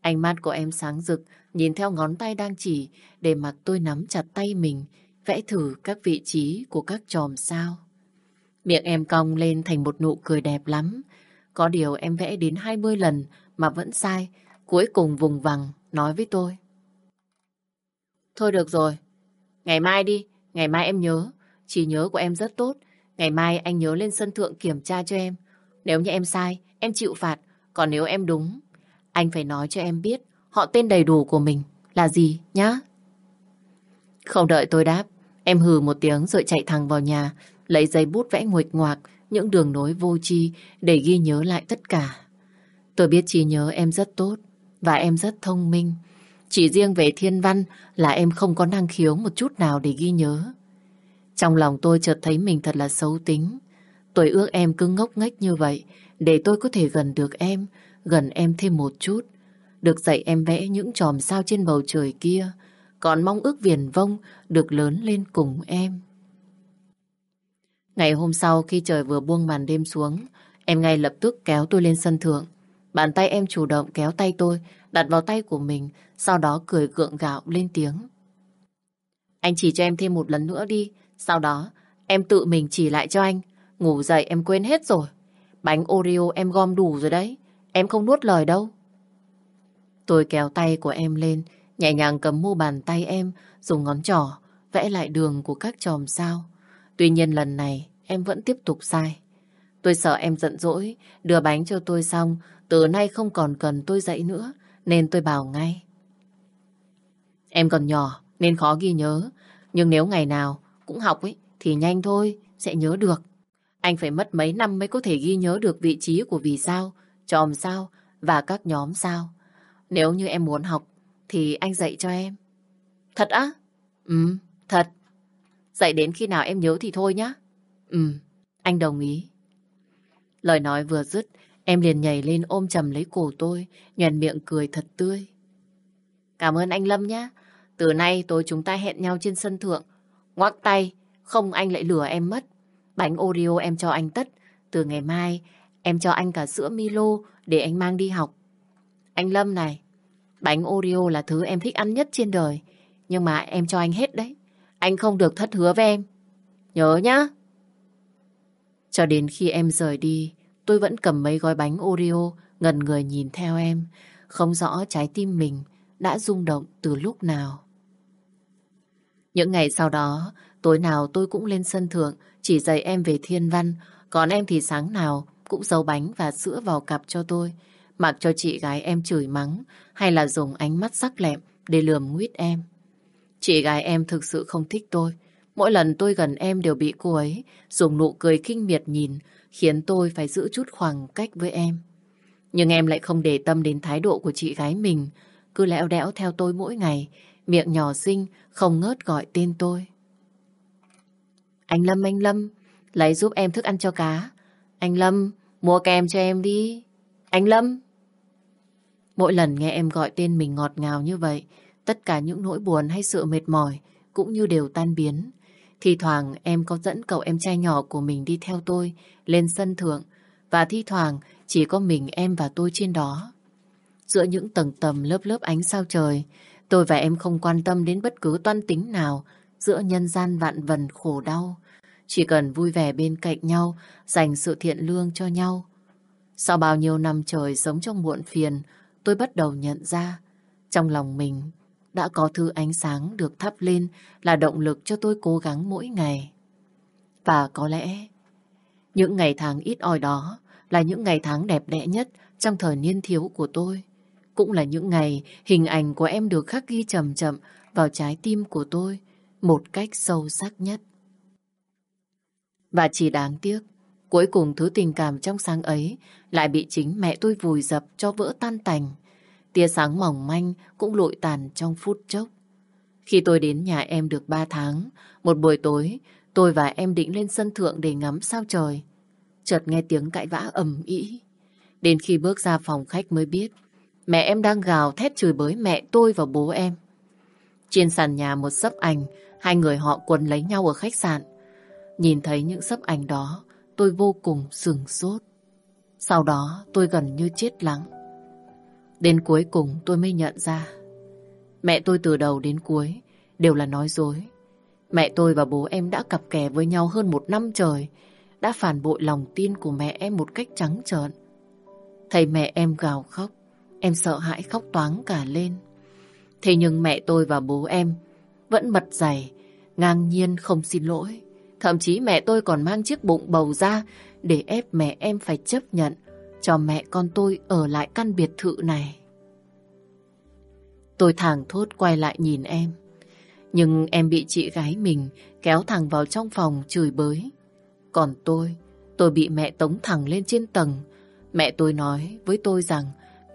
Ánh mắt của em sáng rực, nhìn theo ngón tay đang chỉ, để mặc tôi nắm chặt tay mình, vẽ thử các vị trí của các chòm sao. Miệng em cong lên thành một nụ cười đẹp lắm. Có điều em vẽ đến 20 lần mà vẫn sai. Cuối cùng vùng vằng nói với tôi. Thôi được rồi. Ngày mai đi. Ngày mai em nhớ. Chỉ nhớ của em rất tốt. Ngày mai anh nhớ lên sân thượng kiểm tra cho em. Nếu như em sai, em chịu phạt. Còn nếu em đúng, anh phải nói cho em biết họ tên đầy đủ của mình là gì nhá. Không đợi tôi đáp, Em hừ một tiếng rồi chạy thẳng vào nhà, lấy giấy bút vẽ nguệch ngoạc những đường nối vô tri để ghi nhớ lại tất cả. Tôi biết trí nhớ em rất tốt và em rất thông minh. Chỉ riêng về thiên văn là em không có năng khiếu một chút nào để ghi nhớ. Trong lòng tôi chợt thấy mình thật là xấu tính. Tôi ước em cứ ngốc nghếch như vậy để tôi có thể gần được em, gần em thêm một chút. Được dạy em vẽ những chòm sao trên bầu trời kia, còn mong ước viền vông được lớn lên cùng em. Ngày hôm sau khi trời vừa buông màn đêm xuống, em ngay lập tức kéo tôi lên sân thượng. Bàn tay em chủ động kéo tay tôi, đặt vào tay của mình, sau đó cười gượng gạo lên tiếng. Anh chỉ cho em thêm một lần nữa đi, sau đó em tự mình chỉ lại cho anh. Ngủ dậy em quên hết rồi. Bánh Oreo em gom đủ rồi đấy, em không nuốt lời đâu. Tôi kéo tay của em lên, nhẹ nhàng cầm mu bàn tay em, dùng ngón trỏ vẽ lại đường của các chòm sao. Tuy nhiên lần này em vẫn tiếp tục sai. Tôi sợ em giận dỗi, đưa bánh cho tôi xong, từ nay không còn cần tôi dạy nữa, nên tôi bảo ngay. Em còn nhỏ, nên khó ghi nhớ, nhưng nếu ngày nào cũng học ấy, thì nhanh thôi, sẽ nhớ được. Anh phải mất mấy năm mới có thể ghi nhớ được vị trí của vì sao, chòm sao và các nhóm sao. Nếu như em muốn học, thì anh dạy cho em. Thật á? Ừ, thật. Dạy đến khi nào em nhớ thì thôi nhá. Ừ, anh đồng ý. Lời nói vừa dứt, em liền nhảy lên ôm chầm lấy cổ tôi, nhoèn miệng cười thật tươi. Cảm ơn anh Lâm nhé. Từ nay tối chúng ta hẹn nhau trên sân thượng. Ngoắc tay, không anh lại lừa em mất. Bánh Oreo em cho anh tất. Từ ngày mai, em cho anh cả sữa Milo để anh mang đi học. Anh Lâm này, bánh Oreo là thứ em thích ăn nhất trên đời. Nhưng mà em cho anh hết đấy. Anh không được thất hứa với em. Nhớ nhá. Cho đến khi em rời đi, tôi vẫn cầm mấy gói bánh Oreo, ngần người nhìn theo em. Không rõ trái tim mình đã rung động từ lúc nào. Những ngày sau đó, tối nào tôi cũng lên sân thượng, chỉ dạy em về thiên văn, còn em thì sáng nào cũng giấu bánh và sữa vào cặp cho tôi, mặc cho chị gái em chửi mắng, hay là dùng ánh mắt sắc lẹm để lườm nguyết em. Chị gái em thực sự không thích tôi. Mỗi lần tôi gần em đều bị cô ấy dùng nụ cười kinh miệt nhìn, khiến tôi phải giữ chút khoảng cách với em. Nhưng em lại không để tâm đến thái độ của chị gái mình, cứ lẽo đẽo theo tôi mỗi ngày, miệng nhỏ xinh, không ngớt gọi tên tôi. Anh Lâm, anh Lâm, lấy giúp em thức ăn cho cá. Anh Lâm, mua kem cho em đi. Anh Lâm. Mỗi lần nghe em gọi tên mình ngọt ngào như vậy, tất cả những nỗi buồn hay sự mệt mỏi cũng như đều tan biến. Thì thoảng em có dẫn cậu em trai nhỏ của mình đi theo tôi lên sân thượng và thi thoảng chỉ có mình em và tôi trên đó. Giữa những tầng tầm lớp lớp ánh sao trời, tôi và em không quan tâm đến bất cứ toan tính nào giữa nhân gian vạn vần khổ đau. Chỉ cần vui vẻ bên cạnh nhau, dành sự thiện lương cho nhau. Sau bao nhiêu năm trời sống trong muộn phiền, tôi bắt đầu nhận ra trong lòng mình đã có thứ ánh sáng được thắp lên là động lực cho tôi cố gắng mỗi ngày. Và có lẽ những ngày tháng ít ỏi đó là những ngày tháng đẹp đẽ nhất trong thời niên thiếu của tôi. Cũng là những ngày hình ảnh của em được khắc ghi chậm chậm vào trái tim của tôi một cách sâu sắc nhất. Và chỉ đáng tiếc, cuối cùng thứ tình cảm trong sáng ấy lại bị chính mẹ tôi vùi dập cho vỡ tan tành. Tia sáng mỏng manh cũng lụi tàn trong phút chốc. Khi tôi đến nhà em được 3 tháng, một buổi tối, tôi và em định lên sân thượng để ngắm sao trời. Chợt nghe tiếng cãi vã ầm ĩ. Đến khi bước ra phòng khách mới biết, mẹ em đang gào thét chửi bới mẹ tôi và bố em. Trên sàn nhà một sấp ảnh, hai người họ quấn lấy nhau ở khách sạn. Nhìn thấy những sấp ảnh đó, tôi vô cùng sừng sốt. Sau đó tôi gần như chết lắng. Đến cuối cùng tôi mới nhận ra, Mẹ tôi từ đầu đến cuối Đều là nói dối Mẹ tôi và bố em đã cặp kè với nhau hơn một năm trời, Đã phản bội lòng tin của mẹ em một cách trắng trợn Thấy mẹ em gào khóc, Em sợ hãi khóc toáng cả lên Thế nhưng mẹ tôi và bố em Vẫn mật dày, Ngang nhiên không xin lỗi Thậm chí mẹ tôi còn mang chiếc bụng bầu ra Để ép mẹ em phải chấp nhận cho mẹ con tôi ở lại căn biệt thự này. Tôi thẳng thốt quay lại nhìn em. Nhưng em bị chị gái mình kéo thẳng vào trong phòng chửi bới. Còn tôi, tôi bị mẹ tống thẳng lên trên tầng. Mẹ tôi nói với tôi rằng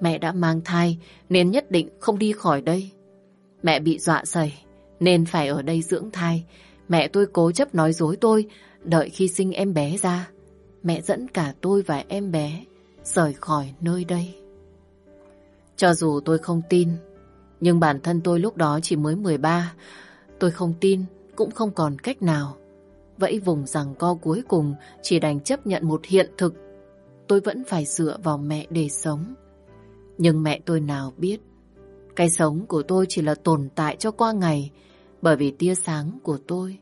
mẹ đã mang thai nên nhất định không đi khỏi đây. Mẹ bị dọa dày nên phải ở đây dưỡng thai. Mẹ tôi cố chấp nói dối tôi đợi khi sinh em bé ra. Mẹ dẫn cả tôi và em bé rời khỏi nơi đây. Cho dù tôi không tin, nhưng bản thân tôi lúc đó chỉ mới 13, tôi không tin cũng không còn cách nào. Vẫy vùng rằng co cuối cùng chỉ đành chấp nhận một hiện thực. Tôi vẫn phải dựa vào mẹ để sống. Nhưng mẹ tôi nào biết, cái sống của tôi chỉ là tồn tại cho qua ngày, bởi vì tia sáng của tôi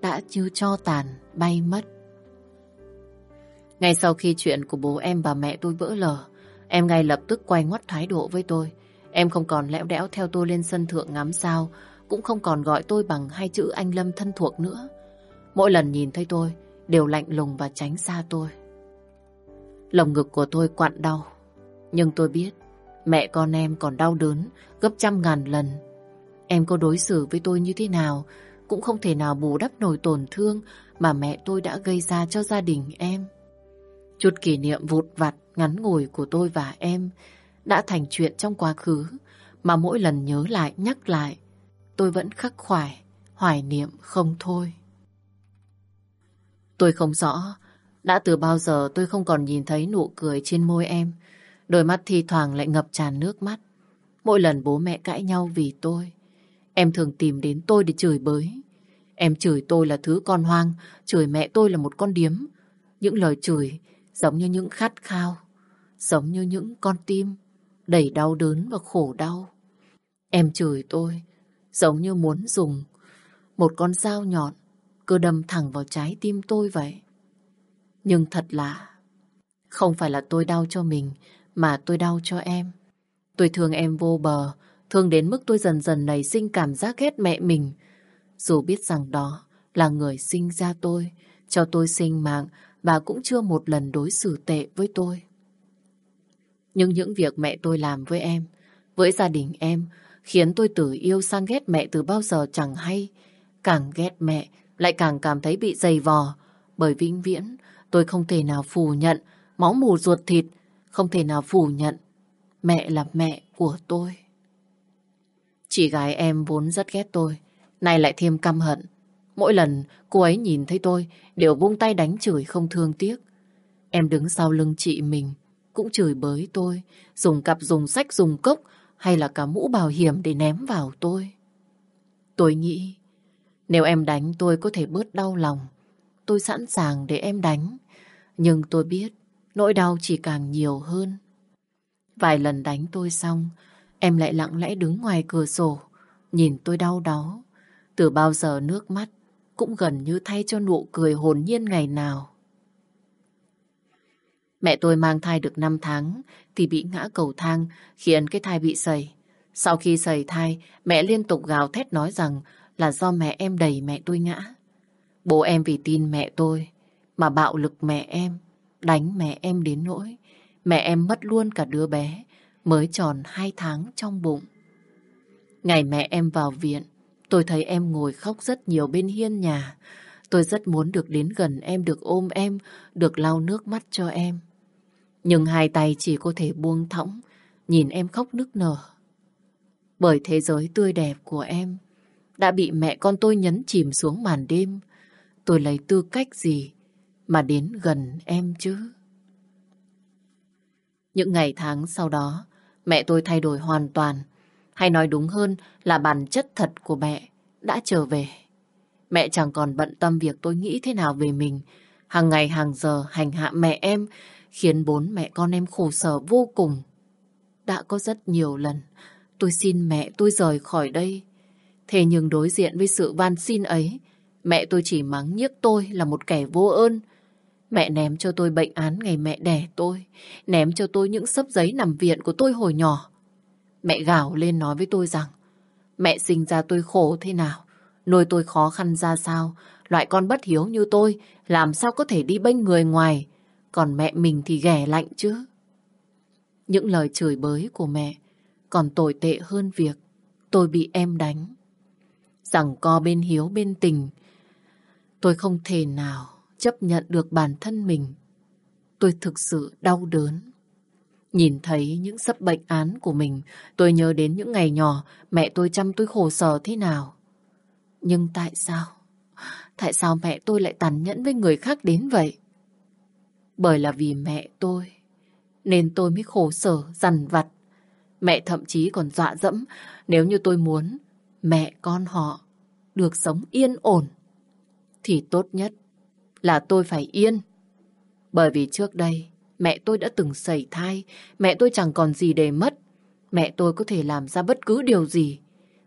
đã như cho tàn bay mất. Ngay sau khi chuyện của bố em và mẹ tôi vỡ lở, em ngay lập tức quay ngoắt thái độ với tôi. Em không còn lẽo đẽo theo tôi lên sân thượng ngắm sao, cũng không còn gọi tôi bằng hai chữ anh Lâm thân thuộc nữa. Mỗi lần nhìn thấy tôi, đều lạnh lùng và tránh xa tôi. Lồng ngực của tôi quặn đau, nhưng tôi biết mẹ con em còn đau đớn gấp trăm ngàn lần. Em có đối xử với tôi như thế nào cũng không thể nào bù đắp nổi tổn thương mà mẹ tôi đã gây ra cho gia đình em. Chút kỷ niệm vụt vặt ngắn ngủi của tôi và em đã thành chuyện trong quá khứ mà mỗi lần nhớ lại nhắc lại tôi vẫn khắc khoải, hoài niệm không thôi. Tôi không rõ đã từ bao giờ tôi không còn nhìn thấy nụ cười trên môi em đôi mắt thi thoảng lại ngập tràn nước mắt. Mỗi lần bố mẹ cãi nhau vì tôi em thường tìm đến tôi để chửi bới. Em chửi tôi là thứ con hoang, chửi mẹ tôi là một con điếm. Những lời chửi giống như những khát khao, giống như những con tim đầy đau đớn và khổ đau. Em chửi tôi giống như muốn dùng một con dao nhọn cứ đâm thẳng vào trái tim tôi vậy. Nhưng thật lạ, không phải là tôi đau cho mình mà tôi đau cho em. Tôi thương em vô bờ, thương đến mức tôi dần dần nảy sinh cảm giác ghét mẹ mình. Dù biết rằng đó là người sinh ra tôi, cho tôi sinh mạng và cũng chưa một lần đối xử tệ với tôi. Nhưng những việc mẹ tôi làm với em, với gia đình em, khiến tôi từ yêu sang ghét mẹ từ bao giờ chẳng hay. Càng ghét mẹ, lại càng cảm thấy bị dày vò, bởi vĩnh viễn tôi không thể nào phủ nhận máu mù ruột thịt, không thể nào phủ nhận mẹ là mẹ của tôi. Chị gái em vốn rất ghét tôi, nay lại thêm căm hận. Mỗi lần cô ấy nhìn thấy tôi đều buông tay đánh chửi không thương tiếc. Em đứng sau lưng chị mình cũng chửi bới tôi, dùng cặp dùng sách dùng cốc hay là cả mũ bảo hiểm để ném vào tôi. Tôi nghĩ nếu em đánh tôi có thể bớt đau lòng. Tôi sẵn sàng để em đánh. Nhưng tôi biết nỗi đau chỉ càng nhiều hơn. Vài lần đánh tôi xong, em lại lặng lẽ đứng ngoài cửa sổ, nhìn tôi đau đớn. Từ bao giờ nước mắt cũng gần như thay cho nụ cười hồn nhiên ngày nào. Mẹ tôi mang thai được 5 tháng thì bị ngã cầu thang khiến cái thai bị sẩy. Sau khi sẩy thai, mẹ liên tục gào thét nói rằng là do mẹ em đẩy mẹ tôi ngã. Bố em vì tin mẹ tôi mà bạo lực mẹ em, đánh mẹ em đến nỗi. Mẹ em mất luôn cả đứa bé mới tròn 2 tháng trong bụng. Ngày mẹ em vào viện, tôi thấy em ngồi khóc rất nhiều bên hiên nhà. Tôi rất muốn được đến gần em, được ôm em, được lau nước mắt cho em. Nhưng hai tay chỉ có thể buông thõng, nhìn em khóc nức nở. Bởi thế giới tươi đẹp của em đã bị mẹ con tôi nhấn chìm xuống màn đêm. Tôi lấy tư cách gì mà đến gần em chứ? Những ngày tháng sau đó, mẹ tôi thay đổi hoàn toàn. Hay nói đúng hơn là bản chất thật của mẹ đã trở về. Mẹ chẳng còn bận tâm việc tôi nghĩ thế nào về mình. Hàng ngày hàng giờ hành hạ mẹ em khiến bốn mẹ con em khổ sở vô cùng. Đã có rất nhiều lần tôi xin mẹ tôi rời khỏi đây. Thế nhưng đối diện với sự van xin ấy, mẹ tôi chỉ mắng nhiếc tôi là một kẻ vô ơn. Mẹ ném cho tôi bệnh án ngày mẹ đẻ tôi, ném cho tôi những sấp giấy nằm viện của tôi hồi nhỏ. Mẹ gào lên nói với tôi rằng, mẹ sinh ra tôi khổ thế nào, nuôi tôi khó khăn ra sao, loại con bất hiếu như tôi làm sao có thể đi bênh người ngoài, còn mẹ mình thì ghẻ lạnh chứ. Những lời chửi bới của mẹ còn tồi tệ hơn việc tôi bị em đánh. Rằng co bên hiếu bên tình, tôi không thể nào chấp nhận được bản thân mình. Tôi thực sự đau đớn. Nhìn thấy những sắp bệnh án của mình, tôi nhớ đến những ngày nhỏ mẹ tôi chăm tôi khổ sở thế nào. Nhưng tại sao? Tại sao mẹ tôi lại tàn nhẫn với người khác đến vậy? Bởi là vì mẹ tôi, nên tôi mới khổ sở, dằn vặt. Mẹ thậm chí còn dọa dẫm nếu như tôi muốn mẹ con họ được sống yên ổn, thì tốt nhất là tôi phải yên. Bởi vì trước đây, mẹ tôi đã từng sẩy thai, mẹ tôi chẳng còn gì để mất. Mẹ tôi có thể làm ra bất cứ điều gì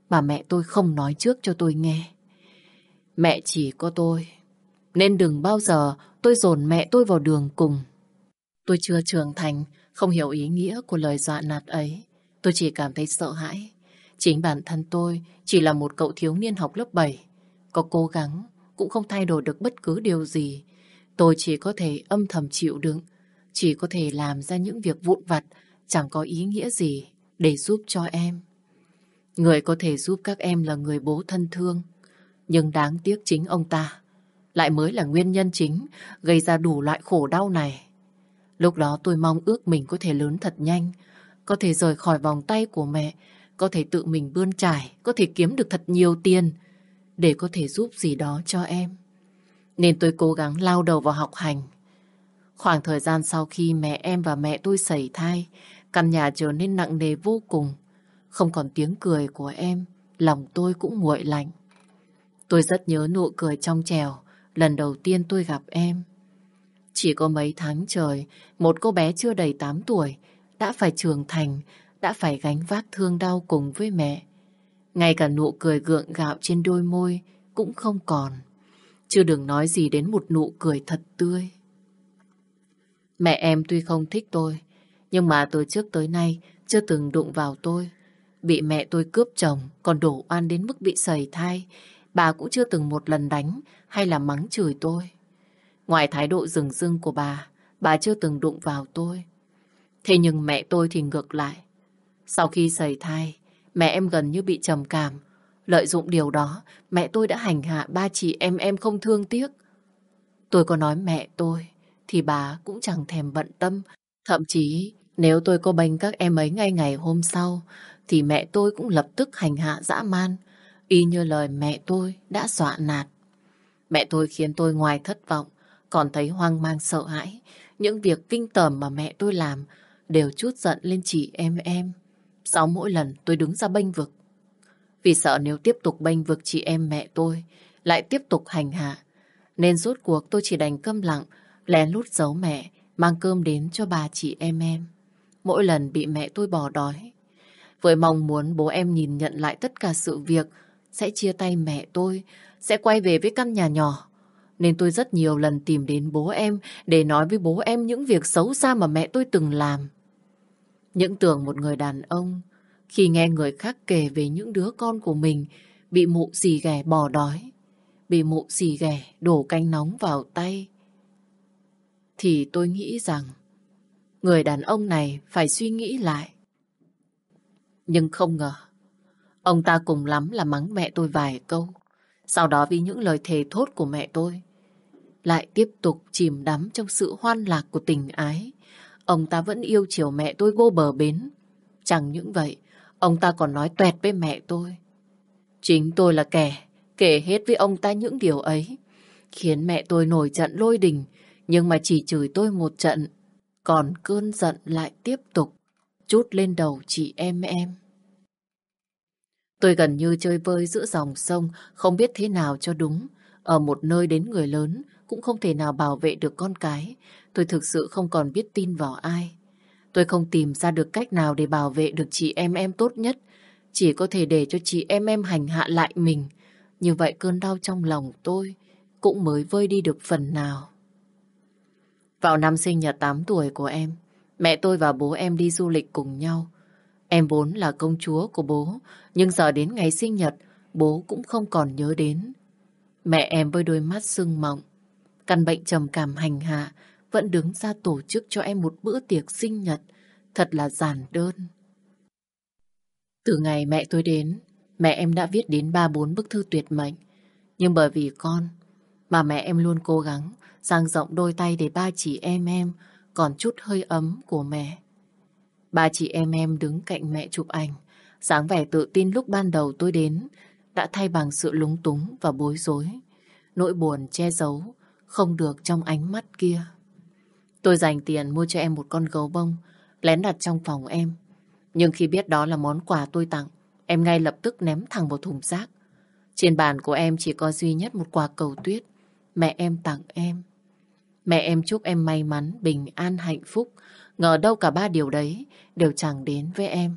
mà mẹ tôi không nói trước cho tôi nghe. Mẹ chỉ có tôi, nên đừng bao giờ tôi dồn mẹ tôi vào đường cùng. Tôi chưa trưởng thành, không hiểu ý nghĩa của lời dọa nạt ấy. Tôi chỉ cảm thấy sợ hãi. Chính bản thân tôi chỉ là một cậu thiếu niên học lớp 7. Có cố gắng cũng không thay đổi được bất cứ điều gì. Tôi chỉ có thể âm thầm chịu đựng, chỉ có thể làm ra những việc vụn vặt chẳng có ý nghĩa gì để giúp cho em. Người có thể giúp các em là người bố thân thương, nhưng đáng tiếc chính ông ta lại mới là nguyên nhân chính gây ra đủ loại khổ đau này. Lúc đó tôi mong ước mình có thể lớn thật nhanh, có thể rời khỏi vòng tay của mẹ, có thể tự mình bươn trải, có thể kiếm được thật nhiều tiền để có thể giúp gì đó cho em. Nên tôi cố gắng lao đầu vào học hành. Khoảng thời gian sau khi mẹ em và mẹ tôi xảy thai, căn nhà trở nên nặng nề vô cùng. Không còn tiếng cười của em, lòng tôi cũng nguội lạnh. Tôi rất nhớ nụ cười trong trèo lần đầu tiên tôi gặp em. Chỉ có mấy tháng trời, một cô bé chưa đầy 8 tuổi đã phải trưởng thành, đã phải gánh vác thương đau cùng với mẹ. Ngay cả nụ cười gượng gạo trên đôi môi cũng không còn. Chưa đừng nói gì đến một nụ cười thật tươi. Mẹ em tuy không thích tôi, nhưng mà từ trước tới nay chưa từng đụng vào tôi. Bị mẹ tôi cướp chồng, còn đổ oan đến mức bị sẩy thai. Bà cũng chưa từng một lần đánh hay là mắng chửi tôi. Ngoài thái độ rừng rưng của bà, bà chưa từng đụng vào tôi. Thế nhưng mẹ tôi thì ngược lại. Sau khi sẩy thai, mẹ em gần như bị trầm cảm. Lợi dụng điều đó, mẹ tôi đã hành hạ ba chị em em không thương tiếc. Tôi có nói mẹ tôi, thì bà cũng chẳng thèm bận tâm. Thậm chí, nếu tôi có bênh các em ấy ngay ngày hôm sau, thì mẹ tôi cũng lập tức hành hạ dã man, y như lời mẹ tôi đã dọa nạt. Mẹ tôi khiến tôi ngoài thất vọng, còn thấy hoang mang sợ hãi. Những việc kinh tởm mà mẹ tôi làm đều chút giận lên chị em em. Sau mỗi lần tôi đứng ra bênh vực. Vì sợ nếu tiếp tục bênh vực chị em mẹ tôi, lại tiếp tục hành hạ. Nên rốt cuộc tôi chỉ đành câm lặng, lén lút giấu mẹ, mang cơm đến cho bà chị em em. Mỗi lần bị mẹ tôi bỏ đói. Với mong muốn bố em nhìn nhận lại tất cả sự việc, sẽ chia tay mẹ tôi, sẽ quay về với căn nhà nhỏ. Nên tôi rất nhiều lần tìm đến bố em để nói với bố em những việc xấu xa mà mẹ tôi từng làm. Những tưởng một người đàn ông khi nghe người khác kể về những đứa con của mình bị mụ xì ghẻ bỏ đói, bị mụ xì ghẻ đổ canh nóng vào tay, thì tôi nghĩ rằng người đàn ông này phải suy nghĩ lại. Nhưng không ngờ, ông ta cùng lắm là mắng mẹ tôi vài câu. Sau đó vì những lời thề thốt của mẹ tôi, lại tiếp tục chìm đắm trong sự hoan lạc của tình ái. Ông ta vẫn yêu chiều mẹ tôi vô bờ bến. Chẳng những vậy, ông ta còn nói tuẹt với mẹ tôi. Chính tôi là kẻ kể hết với ông ta những điều ấy, khiến mẹ tôi nổi trận lôi đình, nhưng mà chỉ chửi tôi một trận, còn cơn giận lại tiếp tục chút lên đầu chị em em. Tôi gần như chơi vơi giữa dòng sông, không biết thế nào cho đúng. Ở một nơi đến người lớn, cũng không thể nào bảo vệ được con cái. Tôi thực sự không còn biết tin vào ai. Tôi không tìm ra được cách nào để bảo vệ được chị em em tốt nhất. Chỉ có thể để cho chị em em hành hạ lại mình. Như vậy cơn đau trong lòng tôi cũng mới vơi đi được phần nào. Vào năm sinh nhật 8 tuổi của em, mẹ tôi và bố em đi du lịch cùng nhau. Em vốn là công chúa của bố, nhưng giờ đến ngày sinh nhật, bố cũng không còn nhớ đến. Mẹ em với đôi mắt sưng mọng, căn bệnh trầm cảm hành hạ, vẫn đứng ra tổ chức cho em một bữa tiệc sinh nhật, thật là giản đơn. Từ ngày mẹ tôi đến, mẹ em đã viết đến ba bốn bức thư tuyệt mệnh. Nhưng bởi vì con, mà mẹ em luôn cố gắng dang rộng đôi tay để ba chị em em còn chút hơi ấm của mẹ. Ba chị em em đứng cạnh mẹ chụp ảnh, dáng vẻ tự tin lúc ban đầu tôi đến đã thay bằng sự lúng túng và bối rối. Nỗi buồn che giấu không được trong ánh mắt kia. Tôi dành tiền mua cho em một con gấu bông lén đặt trong phòng em. Nhưng khi biết đó là món quà tôi tặng, em ngay lập tức ném thẳng vào thùng rác. Trên bàn của em chỉ có duy nhất một quả cầu tuyết mẹ em tặng em. Mẹ em chúc em may mắn, bình an, hạnh phúc. Ngờ đâu cả ba điều đấy đều chẳng đến với em.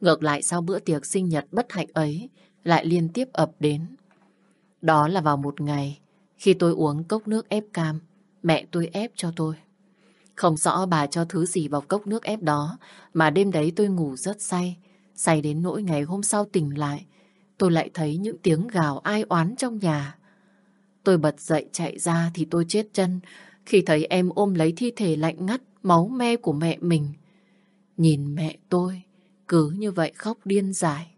Ngược lại sau bữa tiệc sinh nhật bất hạnh ấy lại liên tiếp ập đến. Đó là vào một ngày khi tôi uống cốc nước ép cam, mẹ tôi ép cho tôi. Không rõ bà cho thứ gì vào cốc nước ép đó mà đêm đấy tôi ngủ rất say. Say đến nỗi ngày hôm sau tỉnh lại, tôi lại thấy những tiếng gào ai oán trong nhà. Tôi bật dậy chạy ra thì tôi chết chân khi thấy em ôm lấy thi thể lạnh ngắt, máu me của mẹ mình. Nhìn mẹ tôi, cứ như vậy khóc điên dại.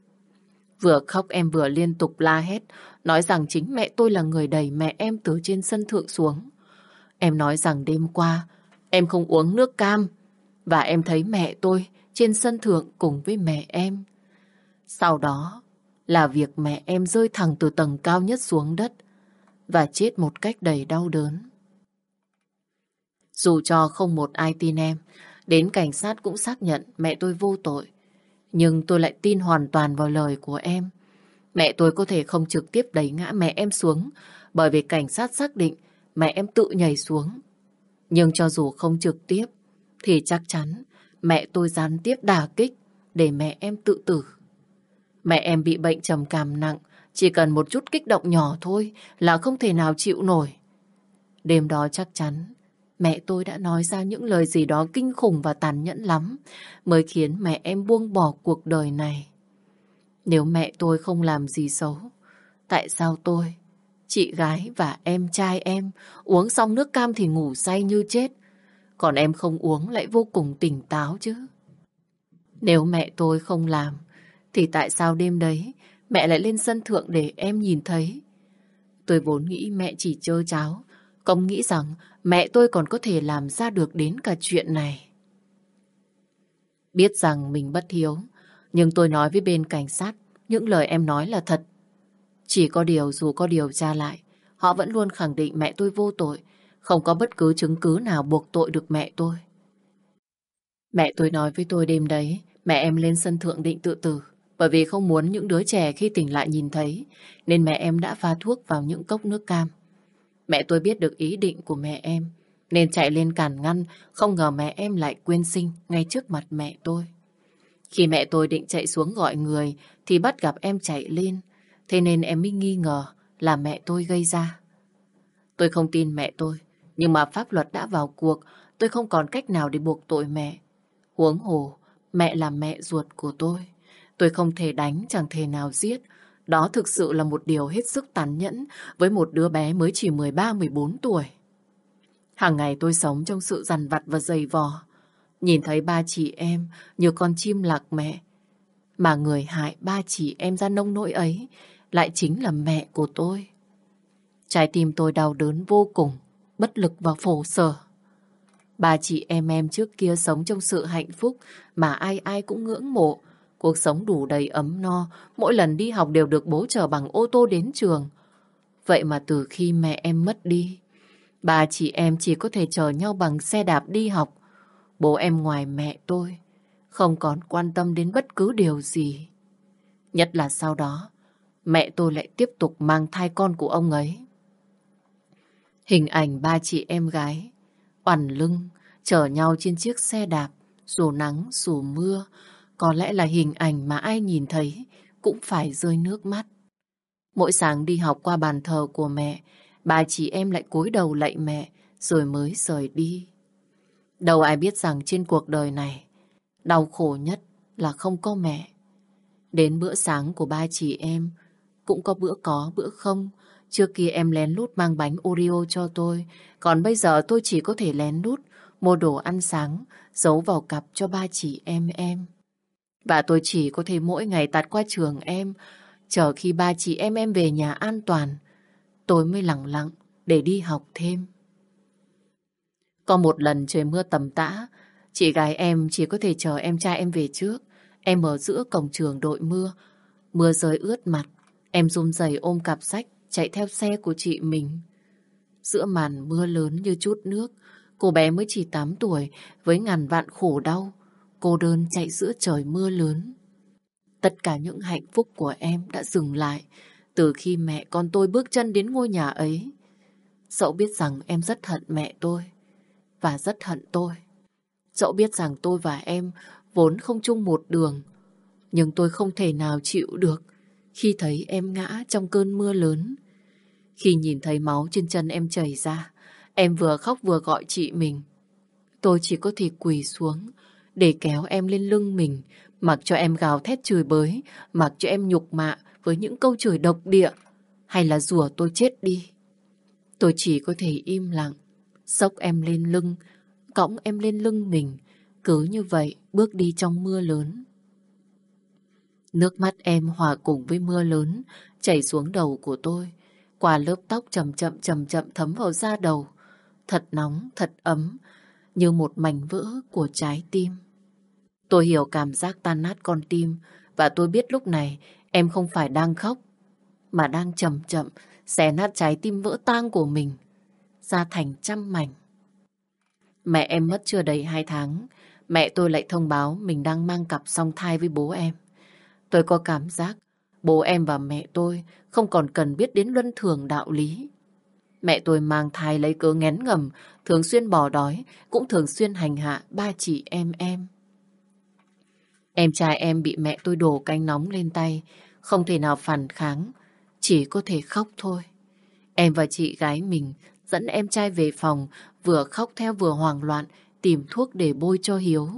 Vừa khóc em vừa liên tục la hét, nói rằng chính mẹ tôi là người đẩy mẹ em từ trên sân thượng xuống. Em nói rằng đêm qua, em không uống nước cam, và em thấy mẹ tôi trên sân thượng cùng với mẹ em. Sau đó là việc mẹ em rơi thẳng từ tầng cao nhất xuống đất và chết một cách đầy đau đớn. Dù cho không một ai tin em, đến cảnh sát cũng xác nhận mẹ tôi vô tội. Nhưng tôi lại tin hoàn toàn vào lời của em. Mẹ tôi có thể không trực tiếp đẩy ngã mẹ em xuống bởi vì cảnh sát xác định mẹ em tự nhảy xuống. Nhưng cho dù không trực tiếp thì chắc chắn mẹ tôi gián tiếp đả kích để mẹ em tự tử. Mẹ em bị bệnh trầm cảm nặng, chỉ cần một chút kích động nhỏ thôi là không thể nào chịu nổi. Đêm đó chắc chắn mẹ tôi đã nói ra những lời gì đó kinh khủng và tàn nhẫn lắm mới khiến mẹ em buông bỏ cuộc đời này. Nếu mẹ tôi không làm gì xấu, tại sao tôi, chị gái và em trai em uống xong nước cam thì ngủ say như chết, còn em không uống lại vô cùng tỉnh táo chứ? Nếu mẹ tôi không làm, thì tại sao đêm đấy mẹ lại lên sân thượng để em nhìn thấy? Tôi vốn nghĩ mẹ chỉ chơi cháo, không nghĩ rằng mẹ tôi còn có thể làm ra được đến cả chuyện này. Biết rằng mình bất hiếu, nhưng tôi nói với bên cảnh sát những lời em nói là thật. Chỉ có điều dù có điều tra lại, họ vẫn luôn khẳng định mẹ tôi vô tội, không có bất cứ chứng cứ nào buộc tội được mẹ tôi. Mẹ tôi nói với tôi đêm đấy, mẹ em lên sân thượng định tự tử. Bởi vì không muốn những đứa trẻ khi tỉnh lại nhìn thấy, nên mẹ em đã pha thuốc vào những cốc nước cam. Mẹ tôi biết được ý định của mẹ em, nên chạy lên cản ngăn, không ngờ mẹ em lại quên sinh ngay trước mặt mẹ tôi. Khi mẹ tôi định chạy xuống gọi người, thì bắt gặp em chạy lên, thế nên em mới nghi ngờ là mẹ tôi gây ra. Tôi không tin mẹ tôi, nhưng mà pháp luật đã vào cuộc, tôi không còn cách nào để buộc tội mẹ. Huống hồ, mẹ là mẹ ruột của tôi. Tôi không thể đánh, chẳng thể nào giết. Đó thực sự là một điều hết sức tàn nhẫn với một đứa bé mới chỉ 13-14 tuổi. Hàng ngày tôi sống trong sự dằn vặt và dày vò. Nhìn thấy ba chị em như con chim lạc mẹ. Mà người hại ba chị em ra nông nỗi ấy lại chính là mẹ của tôi. Trái tim tôi đau đớn vô cùng, bất lực và phổ sở. Ba chị em em trước kia sống trong sự hạnh phúc mà ai ai cũng ngưỡng mộ. Cuộc sống đủ đầy ấm no, mỗi lần đi học đều được bố chở bằng ô tô đến trường. Vậy mà từ khi mẹ em mất đi, ba chị em chỉ có thể chở nhau bằng xe đạp đi học. Bố em ngoài mẹ tôi, không còn quan tâm đến bất cứ điều gì. Nhất là sau đó, mẹ tôi lại tiếp tục mang thai con của ông ấy. Hình ảnh ba chị em gái, oằn lưng, chở nhau trên chiếc xe đạp, dù nắng, dù mưa, có lẽ là hình ảnh mà ai nhìn thấy cũng phải rơi nước mắt. Mỗi sáng đi học qua bàn thờ của mẹ, ba chị em lại cúi đầu lạy mẹ rồi mới rời đi. Đâu ai biết rằng trên cuộc đời này, đau khổ nhất là không có mẹ. Đến bữa sáng của ba chị em, cũng có bữa có bữa không. Trước kia em lén lút mang bánh Oreo cho tôi, còn bây giờ tôi chỉ có thể lén lút mua đồ ăn sáng, giấu vào cặp cho ba chị em em. Và tôi chỉ có thể mỗi ngày tạt qua trường em, chờ khi ba chị em em về nhà an toàn, tôi mới lặng lặng để đi học thêm. Có một lần trời mưa tầm tã, chị gái em chỉ có thể chờ em trai em về trước. Em ở giữa cổng trường đội mưa, mưa rơi ướt mặt. Em run rẩy ôm cặp sách, chạy theo xe của chị mình. Giữa màn mưa lớn như chút nước, cô bé mới chỉ 8 tuổi với ngàn vạn khổ đau, cô đơn chạy giữa trời mưa lớn. Tất cả những hạnh phúc của em đã dừng lại từ khi mẹ con tôi bước chân đến ngôi nhà ấy. Dẫu biết rằng em rất hận mẹ tôi và rất hận tôi. Dẫu biết rằng tôi và em vốn không chung một đường, nhưng tôi không thể nào chịu được khi thấy em ngã trong cơn mưa lớn. Khi nhìn thấy máu trên chân em chảy ra, em vừa khóc vừa gọi chị mình. Tôi chỉ có thể quỳ xuống để kéo em lên lưng mình Mặc cho em gào thét chửi bới, mặc cho em nhục mạ với những câu chửi độc địa, hay là rủa tôi chết đi. Tôi chỉ có thể im lặng, sốc em lên lưng, cõng em lên lưng mình, cứ như vậy bước đi trong mưa lớn. Nước mắt em hòa cùng với mưa lớn chảy xuống đầu của tôi, qua lớp tóc chậm chậm chậm chậm thấm vào da đầu. Thật nóng, thật ấm, như một mảnh vỡ của trái tim. Tôi hiểu cảm giác tan nát con tim và tôi biết lúc này em không phải đang khóc mà đang chậm chậm xé nát trái tim vỡ tang của mình ra thành trăm mảnh. Mẹ em mất chưa đầy hai tháng, mẹ tôi lại thông báo mình đang mang cặp song thai với bố em. Tôi có cảm giác bố em và mẹ tôi không còn cần biết đến luân thường đạo lý. Mẹ tôi mang thai lấy cớ ngén ngầm, thường xuyên bỏ đói, cũng thường xuyên hành hạ ba chị em em. Em trai em bị mẹ tôi đổ canh nóng lên tay, không thể nào phản kháng, chỉ có thể khóc thôi. Em và chị gái mình dẫn em trai về phòng, vừa khóc theo vừa hoảng loạn, tìm thuốc để bôi cho Hiếu.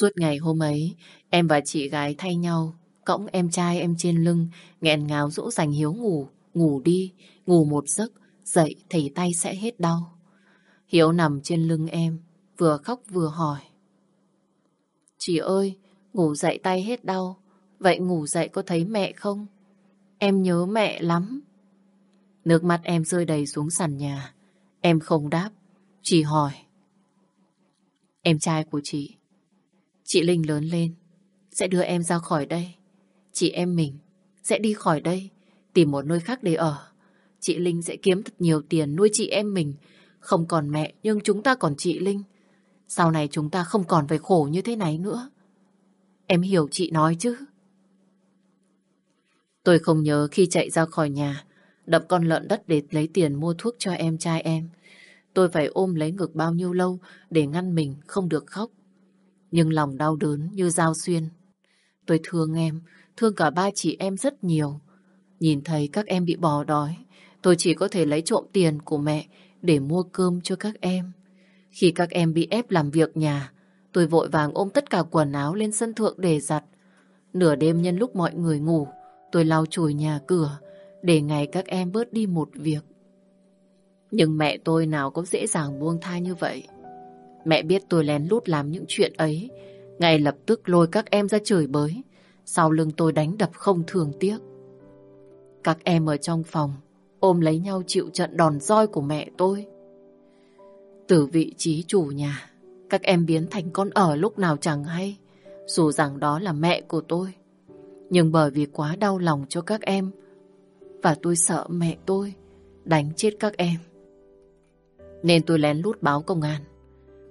Suốt ngày hôm ấy, em và chị gái thay nhau, cõng em trai em trên lưng, nghẹn ngào dỗ dành Hiếu ngủ, ngủ đi, ngủ một giấc, dậy thì tay sẽ hết đau. Hiếu nằm trên lưng em, vừa khóc vừa hỏi. Chị ơi, ngủ dậy tay hết đau, vậy ngủ dậy có thấy mẹ không? Em nhớ mẹ lắm. Nước mắt em rơi đầy xuống sàn nhà. Em không đáp, chỉ hỏi. Em trai của chị, chị Linh lớn lên, sẽ đưa em ra khỏi đây. Chị em mình sẽ đi khỏi đây, tìm một nơi khác để ở. Chị Linh sẽ kiếm thật nhiều tiền nuôi chị em mình. Không còn mẹ, nhưng chúng ta còn chị Linh. Sau này chúng ta không còn phải khổ như thế này nữa. Em hiểu chị nói chứ? Tôi không nhớ khi chạy ra khỏi nhà, đập con lợn đất để lấy tiền mua thuốc cho em trai em. Tôi phải ôm lấy ngực bao nhiêu lâu để ngăn mình không được khóc. Nhưng lòng đau đớn như dao xuyên. Tôi thương em, thương cả ba chị em rất nhiều. Nhìn thấy các em bị bỏ đói, tôi chỉ có thể lấy trộm tiền của mẹ để mua cơm cho các em. Khi các em bị ép làm việc nhà, tôi vội vàng ôm tất cả quần áo lên sân thượng để giặt. Nửa đêm nhân lúc mọi người ngủ, tôi lau chùi nhà cửa để ngày các em bớt đi một việc. Nhưng mẹ tôi nào có dễ dàng buông tha như vậy. Mẹ biết tôi lén lút làm những chuyện ấy, ngay lập tức lôi các em ra chửi bới. Sau lưng tôi đánh đập không thường tiếc. Các em ở trong phòng, ôm lấy nhau chịu trận đòn roi của mẹ tôi. Từ vị trí chủ nhà, các em biến thành con ở lúc nào chẳng hay, dù rằng đó là mẹ của tôi. Nhưng bởi vì quá đau lòng cho các em, và tôi sợ mẹ tôi đánh chết các em. Nên tôi lén lút báo công an.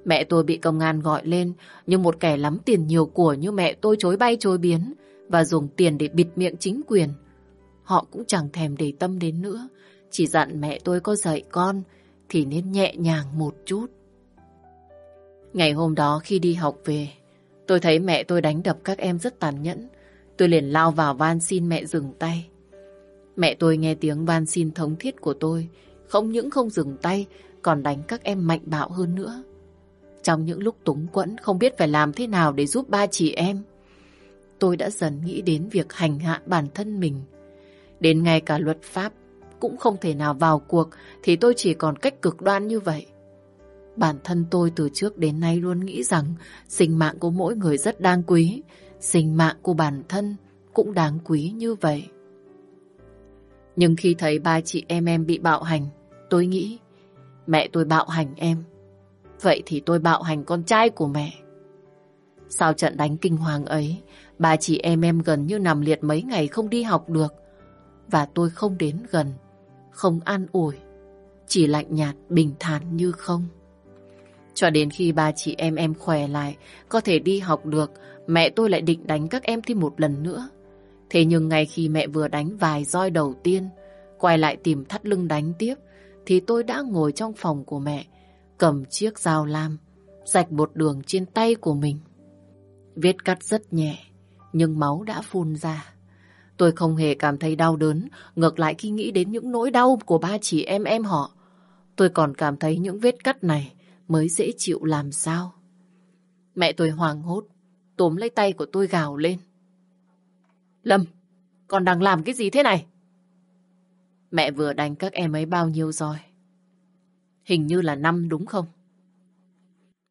Mẹ tôi bị công an gọi lên nhưng một kẻ lắm tiền nhiều của như mẹ tôi chối bay chối biến và dùng tiền để bịt miệng chính quyền. Họ cũng chẳng thèm để tâm đến nữa. Chỉ dặn mẹ tôi có dạy con thì nên nhẹ nhàng một chút. Ngày hôm đó khi đi học về, tôi thấy mẹ tôi đánh đập các em rất tàn nhẫn. Tôi liền lao vào van xin mẹ dừng tay. Mẹ tôi nghe tiếng van xin thống thiết của tôi, không những không dừng tay, còn đánh các em mạnh bạo hơn nữa. Trong những lúc túng quẫn không biết phải làm thế nào để giúp ba chị em, tôi đã dần nghĩ đến việc hành hạ bản thân mình. Đến ngay cả luật pháp cũng không thể nào vào cuộc thì tôi chỉ còn cách cực đoan như vậy. Bản thân tôi từ trước đến nay luôn nghĩ rằng sinh mạng của mỗi người rất đáng quý, sinh mạng của bản thân cũng đáng quý như vậy. Nhưng khi thấy ba chị em em bị bạo hành, tôi nghĩ mẹ tôi bạo hành em. Vậy thì tôi bạo hành con trai của mẹ. Sau trận đánh kinh hoàng ấy, bà chị em em gần như nằm liệt mấy ngày không đi học được. Và tôi không đến gần, không an ủi, chỉ lạnh nhạt bình thản như không. Cho đến khi ba chị em em khỏe lại, có thể đi học được, mẹ tôi lại định đánh các em thêm một lần nữa. Thế nhưng ngay khi mẹ vừa đánh vài roi đầu tiên, quay lại tìm thắt lưng đánh tiếp, thì tôi đã ngồi trong phòng của mẹ, cầm chiếc dao lam, rạch bột đường trên tay của mình. Vết cắt rất nhẹ, nhưng máu đã phun ra. Tôi không hề cảm thấy đau đớn, ngược lại khi nghĩ đến những nỗi đau của ba chị em em họ. Tôi còn cảm thấy những vết cắt này mới dễ chịu làm sao. Mẹ tôi hoàng hốt, tóm lấy tay của tôi gào lên. Lâm, con đang làm cái gì thế này? Mẹ vừa đánh các em ấy bao nhiêu rồi? Hình như là năm đúng không?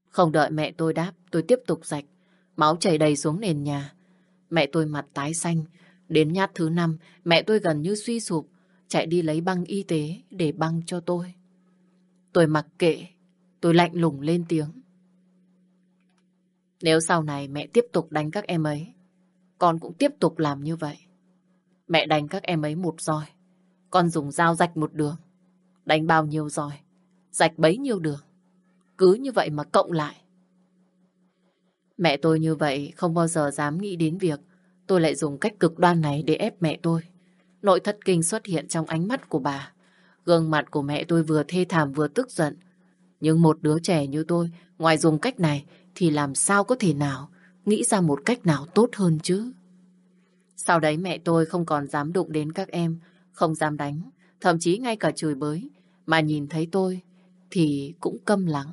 Không đợi mẹ tôi đáp, tôi tiếp tục rạch. Máu chảy đầy xuống nền nhà. Mẹ tôi mặt tái xanh. Đến nhát thứ năm, mẹ tôi gần như suy sụp, chạy đi lấy băng y tế để băng cho tôi. Tôi mặc kệ, tôi lạnh lùng lên tiếng. Nếu sau này mẹ tiếp tục đánh các em ấy, con cũng tiếp tục làm như vậy. Mẹ đánh các em ấy một roi, con dùng dao rạch một đường. Đánh bao nhiêu roi, rạch bấy nhiêu đường. Cứ như vậy mà cộng lại. Mẹ tôi như vậy không bao giờ dám nghĩ đến việc tôi lại dùng cách cực đoan này để ép mẹ tôi. Nội thất kinh xuất hiện trong ánh mắt của bà. Gương mặt của mẹ tôi vừa thê thảm vừa tức giận. Nhưng một đứa trẻ như tôi, ngoài dùng cách này thì làm sao có thể nào nghĩ ra một cách nào tốt hơn chứ? Sau đấy mẹ tôi không còn dám đụng đến các em, không dám đánh, thậm chí ngay cả chửi bới, mà nhìn thấy tôi thì cũng câm lặng.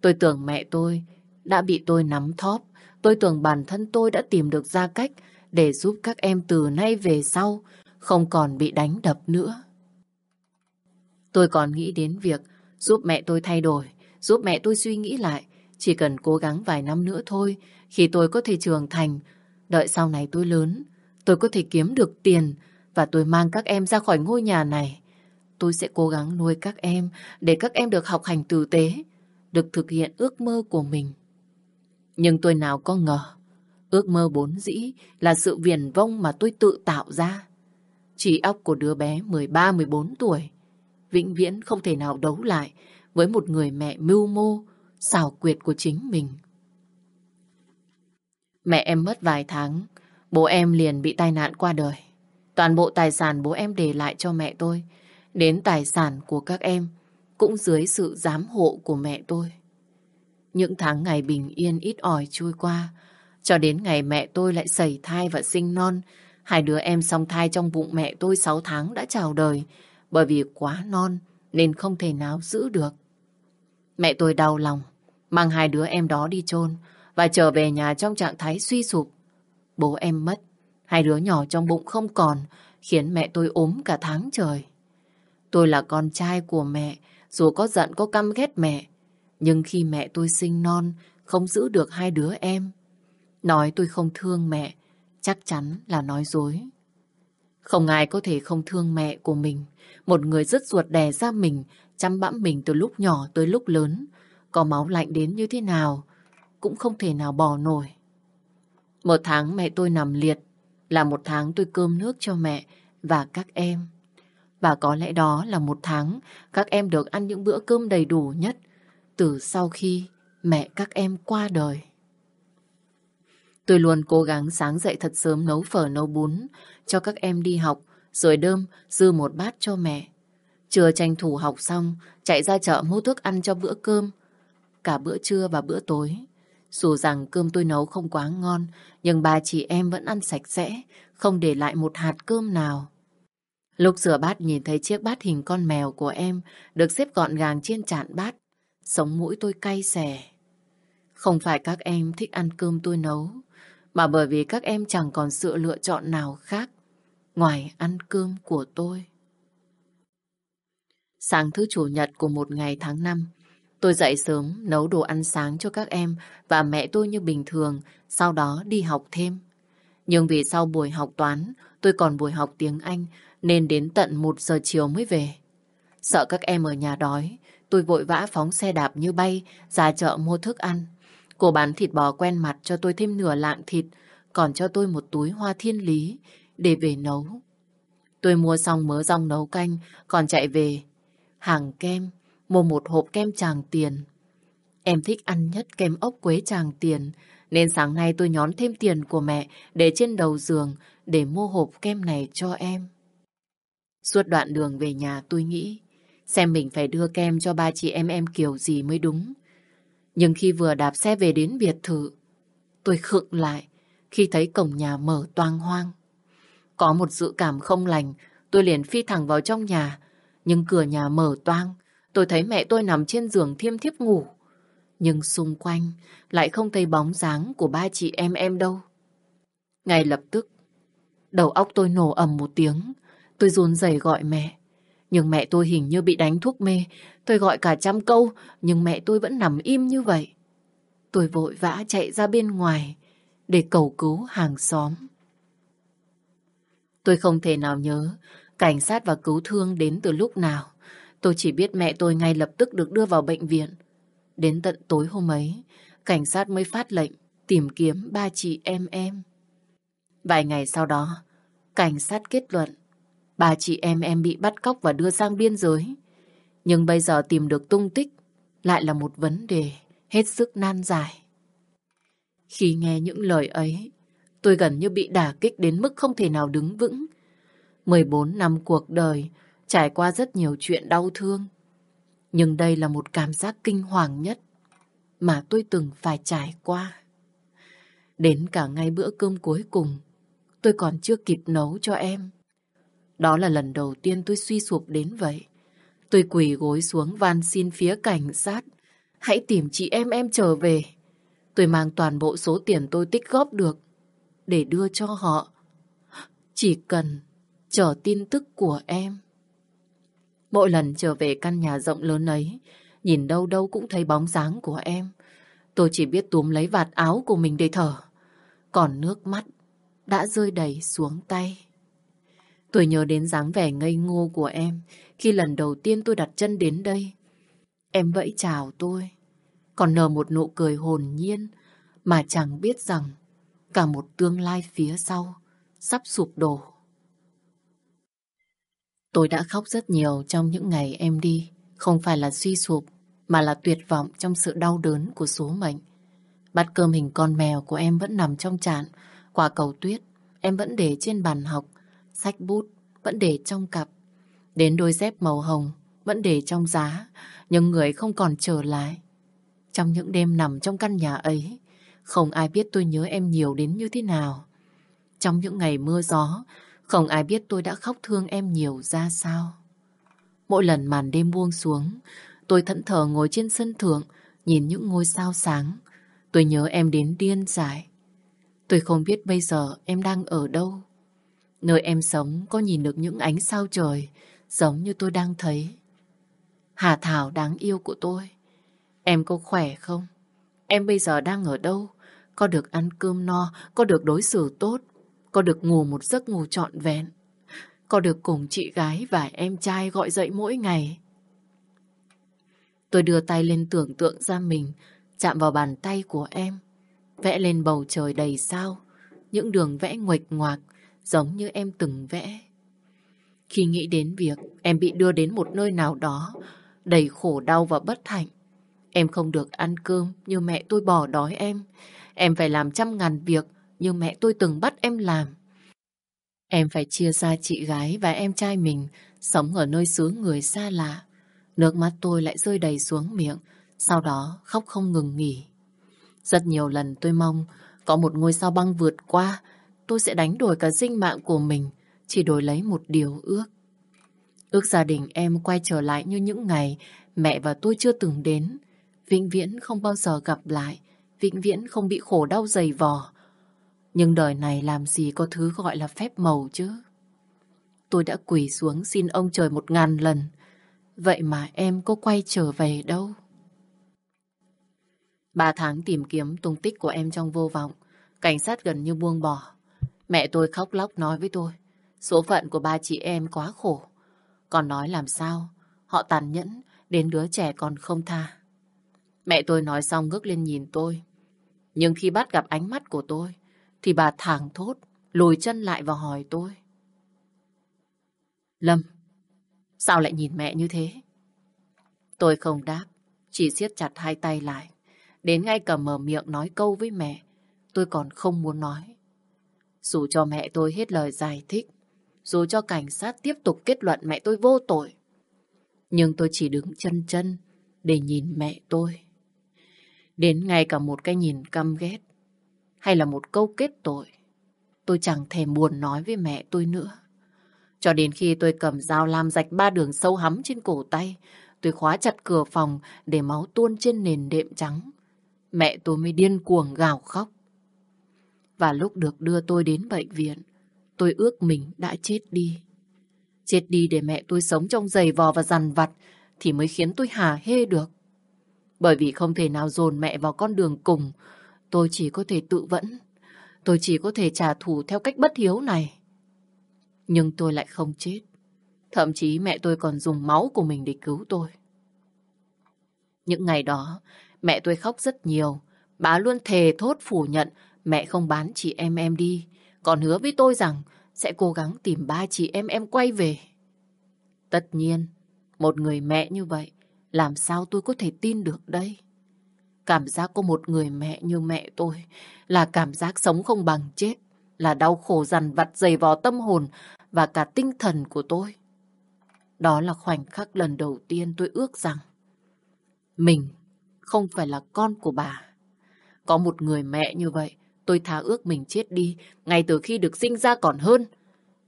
Tôi tưởng mẹ tôi đã bị tôi nắm thóp, tôi tưởng bản thân tôi đã tìm được ra cách để giúp các em từ nay về sau không còn bị đánh đập nữa. Tôi còn nghĩ đến việc giúp mẹ tôi thay đổi, giúp mẹ tôi suy nghĩ lại. Chỉ cần cố gắng vài năm nữa thôi, khi tôi có thể trưởng thành, đợi sau này tôi lớn, tôi có thể kiếm được tiền và tôi mang các em ra khỏi ngôi nhà này. Tôi sẽ cố gắng nuôi các em để các em được học hành tử tế, được thực hiện ước mơ của mình. Nhưng tôi nào có ngờ, ước mơ bốn dĩ là sự viển vông mà tôi tự tạo ra. Trí óc của đứa bé 13-14 tuổi vĩnh viễn không thể nào đấu lại với một người mẹ mưu mô, xảo quyệt của chính mình. Mẹ em mất vài tháng, bố em liền bị tai nạn qua đời. Toàn bộ tài sản bố em để lại cho mẹ tôi, đến tài sản của các em, cũng dưới sự giám hộ của mẹ tôi. Những tháng ngày bình yên ít ỏi trôi qua, cho đến ngày mẹ tôi lại sẩy thai và sinh non, hai đứa em song thai trong bụng mẹ tôi 6 tháng đã chào đời, bởi vì quá non nên không thể nào giữ được. Mẹ tôi đau lòng, mang hai đứa em đó đi chôn và trở về nhà trong trạng thái suy sụp. Bố em mất, hai đứa nhỏ trong bụng không còn, khiến mẹ tôi ốm cả tháng trời. Tôi là con trai của mẹ, dù có giận có căm ghét mẹ, nhưng khi mẹ tôi sinh non, không giữ được hai đứa em. Nói tôi không thương mẹ, chắc chắn là nói dối. Không ai có thể không thương mẹ của mình. Một người rất ruột đè ra mình, chăm bẵm mình từ lúc nhỏ tới lúc lớn. Có máu lạnh đến như thế nào, cũng không thể nào bỏ nổi. Một tháng mẹ tôi nằm liệt, là một tháng tôi cơm nước cho mẹ và các em. Và có lẽ đó là một tháng các em được ăn những bữa cơm đầy đủ nhất từ sau khi mẹ các em qua đời. Tôi luôn cố gắng sáng dậy thật sớm nấu phở nấu bún cho các em đi học, rồi đơm dư một bát cho mẹ. Trưa tranh thủ học xong, chạy ra chợ mua thức ăn cho bữa cơm, cả bữa trưa và bữa tối. Dù rằng cơm tôi nấu không quá ngon, nhưng ba chị em vẫn ăn sạch sẽ, không để lại một hạt cơm nào. Lúc rửa bát nhìn thấy chiếc bát hình con mèo của em được xếp gọn gàng trên chạn bát. Sống mũi tôi cay xè. Không phải các em thích ăn cơm tôi nấu, mà bởi vì các em chẳng còn sự lựa chọn nào khác ngoài ăn cơm của tôi. Sáng thứ chủ nhật của một ngày tháng 5, tôi dậy sớm nấu đồ ăn sáng cho các em và mẹ tôi như bình thường, sau đó đi học thêm. Nhưng vì sau buổi học toán, tôi còn buổi học tiếng Anh nên đến tận 1 giờ chiều mới về. Sợ các em ở nhà đói, tôi vội vã phóng xe đạp như bay ra chợ mua thức ăn. Cô bán thịt bò quen mặt cho tôi thêm nửa lạng thịt, còn cho tôi một túi hoa thiên lý để về nấu. Tôi mua xong mớ rong nấu canh, còn chạy về hàng kem, mua một hộp kem tràng tiền. Em thích ăn nhất kem ốc quế tràng tiền, nên sáng nay tôi nhón thêm tiền của mẹ để trên đầu giường để mua hộp kem này cho em. Suốt đoạn đường về nhà tôi nghĩ xem mình phải đưa kem cho ba chị em em kiểu gì mới đúng. Nhưng khi vừa đạp xe về đến biệt thự, tôi khựng lại khi thấy cổng nhà mở toang hoang. Có một dự cảm không lành, tôi liền phi thẳng vào trong nhà. Nhưng cửa nhà mở toang, tôi thấy mẹ tôi nằm trên giường thiêm thiếp ngủ. Nhưng xung quanh lại không thấy bóng dáng của ba chị em em đâu. Ngay lập tức, đầu óc tôi nổ ầm một tiếng. Tôi run rẩy gọi mẹ. Nhưng mẹ tôi hình như bị đánh thuốc mê. Tôi gọi cả trăm câu, nhưng mẹ tôi vẫn nằm im như vậy. Tôi vội vã chạy ra bên ngoài để cầu cứu hàng xóm. Tôi không thể nào nhớ cảnh sát và cứu thương đến từ lúc nào. Tôi chỉ biết mẹ tôi ngay lập tức được đưa vào bệnh viện. Đến tận tối hôm ấy, cảnh sát mới phát lệnh tìm kiếm ba chị em em. Vài ngày sau đó, cảnh sát kết luận ba chị em em bị bắt cóc và đưa sang biên giới. Nhưng bây giờ tìm được tung tích lại là một vấn đề hết sức nan giải. Khi nghe những lời ấy, tôi gần như bị đả kích đến mức không thể nào đứng vững. 14 năm cuộc đời, trải qua rất nhiều chuyện đau thương. Nhưng đây là một cảm giác kinh hoàng nhất mà tôi từng phải trải qua. Đến cả ngay bữa cơm cuối cùng, tôi còn chưa kịp nấu cho em. Đó là lần đầu tiên tôi suy sụp đến vậy. Tôi quỳ gối xuống van xin phía cảnh sát. Hãy tìm chị em em trở về. Tôi mang toàn bộ số tiền tôi tích góp được để đưa cho họ. Chỉ cần chờ tin tức của em. Mỗi lần trở về căn nhà rộng lớn ấy, nhìn đâu đâu cũng thấy bóng dáng của em. Tôi chỉ biết túm lấy vạt áo của mình để thở. Còn nước mắt đã rơi đầy xuống tay. Tôi nhớ đến dáng vẻ ngây ngô của em khi lần đầu tiên tôi đặt chân đến đây. Em vẫy chào tôi, còn nở một nụ cười hồn nhiên mà chẳng biết rằng cả một tương lai phía sau sắp sụp đổ. Tôi đã khóc rất nhiều trong những ngày em đi, không phải là suy sụp, mà là tuyệt vọng trong sự đau đớn của số mệnh. Bát cơm hình con mèo của em vẫn nằm trong chạn, quả cầu tuyết em vẫn để trên bàn học, sách bút vẫn để trong cặp, đến đôi dép màu hồng vẫn để trong giá, nhưng người không còn trở lại. Trong những đêm nằm trong căn nhà ấy, không ai biết tôi nhớ em nhiều đến như thế nào. Trong những ngày mưa gió, không ai biết tôi đã khóc thương em nhiều ra sao. Mỗi lần màn đêm buông xuống, tôi thẫn thờ ngồi trên sân thượng, nhìn những ngôi sao sáng. Tôi nhớ em đến điên dại. Tôi không biết bây giờ em đang ở đâu. Nơi em sống có nhìn được những ánh sao trời giống như tôi đang thấy. Hà Thảo đáng yêu của tôi. Em có khỏe không? Em bây giờ đang ở đâu? Có được ăn cơm no, có được đối xử tốt, có được ngủ một giấc ngủ trọn vẹn, có được cùng chị gái và em trai gọi dậy mỗi ngày. Tôi đưa tay lên tưởng tượng ra mình, chạm vào bàn tay của em, vẽ lên bầu trời đầy sao, những đường vẽ nguệch ngoạc giống như em từng vẽ. Khi nghĩ đến việc em bị đưa đến một nơi nào đó đầy khổ đau và bất hạnh, em không được ăn cơm như mẹ tôi bỏ đói em, em phải làm trăm ngàn việc như mẹ tôi từng bắt em làm. Em phải chia xa chị gái và em trai mình sống ở nơi xứ người xa lạ. Nước mắt tôi lại rơi đầy xuống miệng, sau đó khóc không ngừng nghỉ. Rất nhiều lần tôi mong có một ngôi sao băng vượt qua, tôi sẽ đánh đổi cả sinh mạng của mình, chỉ đổi lấy một điều ước. Ước gia đình em quay trở lại như những ngày mẹ và tôi chưa từng đến. Vĩnh viễn không bao giờ gặp lại, vĩnh viễn không bị khổ đau dày vò. Nhưng đời này làm gì có thứ gọi là phép màu chứ. Tôi đã quỳ xuống xin ông trời một ngàn lần. Vậy mà em có quay trở về đâu? Ba tháng tìm kiếm tung tích của em trong vô vọng. Cảnh sát gần như buông bỏ. Mẹ tôi khóc lóc nói với tôi. Số phận của ba chị em quá khổ. Còn nói làm sao? Họ tàn nhẫn đến đứa trẻ còn không tha. Mẹ tôi nói xong ngước lên nhìn tôi. Nhưng khi bắt gặp ánh mắt của tôi, thì bà thẳng thốt, lùi chân lại và hỏi tôi. Lâm, sao lại nhìn mẹ như thế? Tôi không đáp, chỉ siết chặt hai tay lại. Đến ngay cả mở miệng nói câu với mẹ, tôi còn không muốn nói. Dù cho mẹ tôi hết lời giải thích, dù cho cảnh sát tiếp tục kết luận mẹ tôi vô tội, nhưng tôi chỉ đứng chân chân để nhìn mẹ tôi. Đến ngay cả một cái nhìn căm ghét hay là một câu kết tội, tôi chẳng thèm buồn nói với mẹ tôi nữa. Cho đến khi tôi cầm dao làm rạch ba đường sâu hắm trên cổ tay, tôi khóa chặt cửa phòng để máu tuôn trên nền đệm trắng. Mẹ tôi mới điên cuồng gào khóc. Và lúc được đưa tôi đến bệnh viện, tôi ước mình đã chết đi. Chết đi để mẹ tôi sống trong giày vò và dằn vặt thì mới khiến tôi hà hê được. Bởi vì không thể nào dồn mẹ vào con đường cùng, tôi chỉ có thể tự vẫn. Tôi chỉ có thể trả thù theo cách bất hiếu này. Nhưng tôi lại không chết. Thậm chí mẹ tôi còn dùng máu của mình để cứu tôi. Những ngày đó, mẹ tôi khóc rất nhiều. Bà luôn thề thốt phủ nhận mẹ không bán chị em em đi. Còn hứa với tôi rằng sẽ cố gắng tìm ba chị em em quay về. Tất nhiên, một người mẹ như vậy, làm sao tôi có thể tin được đây? Cảm giác có một người mẹ như mẹ tôi là cảm giác sống không bằng chết, là đau khổ dằn vặt dày vò tâm hồn và cả tinh thần của tôi. Đó là khoảnh khắc lần đầu tiên tôi ước rằng mình không phải là con của bà. Có một người mẹ như vậy, tôi thà ước mình chết đi ngay từ khi được sinh ra còn hơn.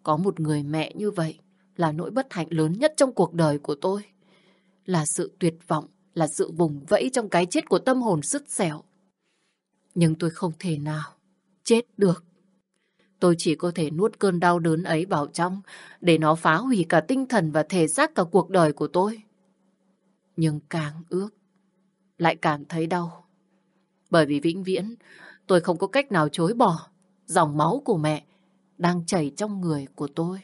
Có một người mẹ như vậy là nỗi bất hạnh lớn nhất trong cuộc đời của tôi. Là sự tuyệt vọng, là sự vùng vẫy trong cái chết của tâm hồn sứt xẻo. Nhưng tôi không thể nào chết được. Tôi chỉ có thể nuốt cơn đau đớn ấy vào trong để nó phá hủy cả tinh thần và thể xác cả cuộc đời của tôi. Nhưng càng ước, lại càng thấy đau. Bởi vì vĩnh viễn, tôi không có cách nào chối bỏ dòng máu của mẹ đang chảy trong người của tôi.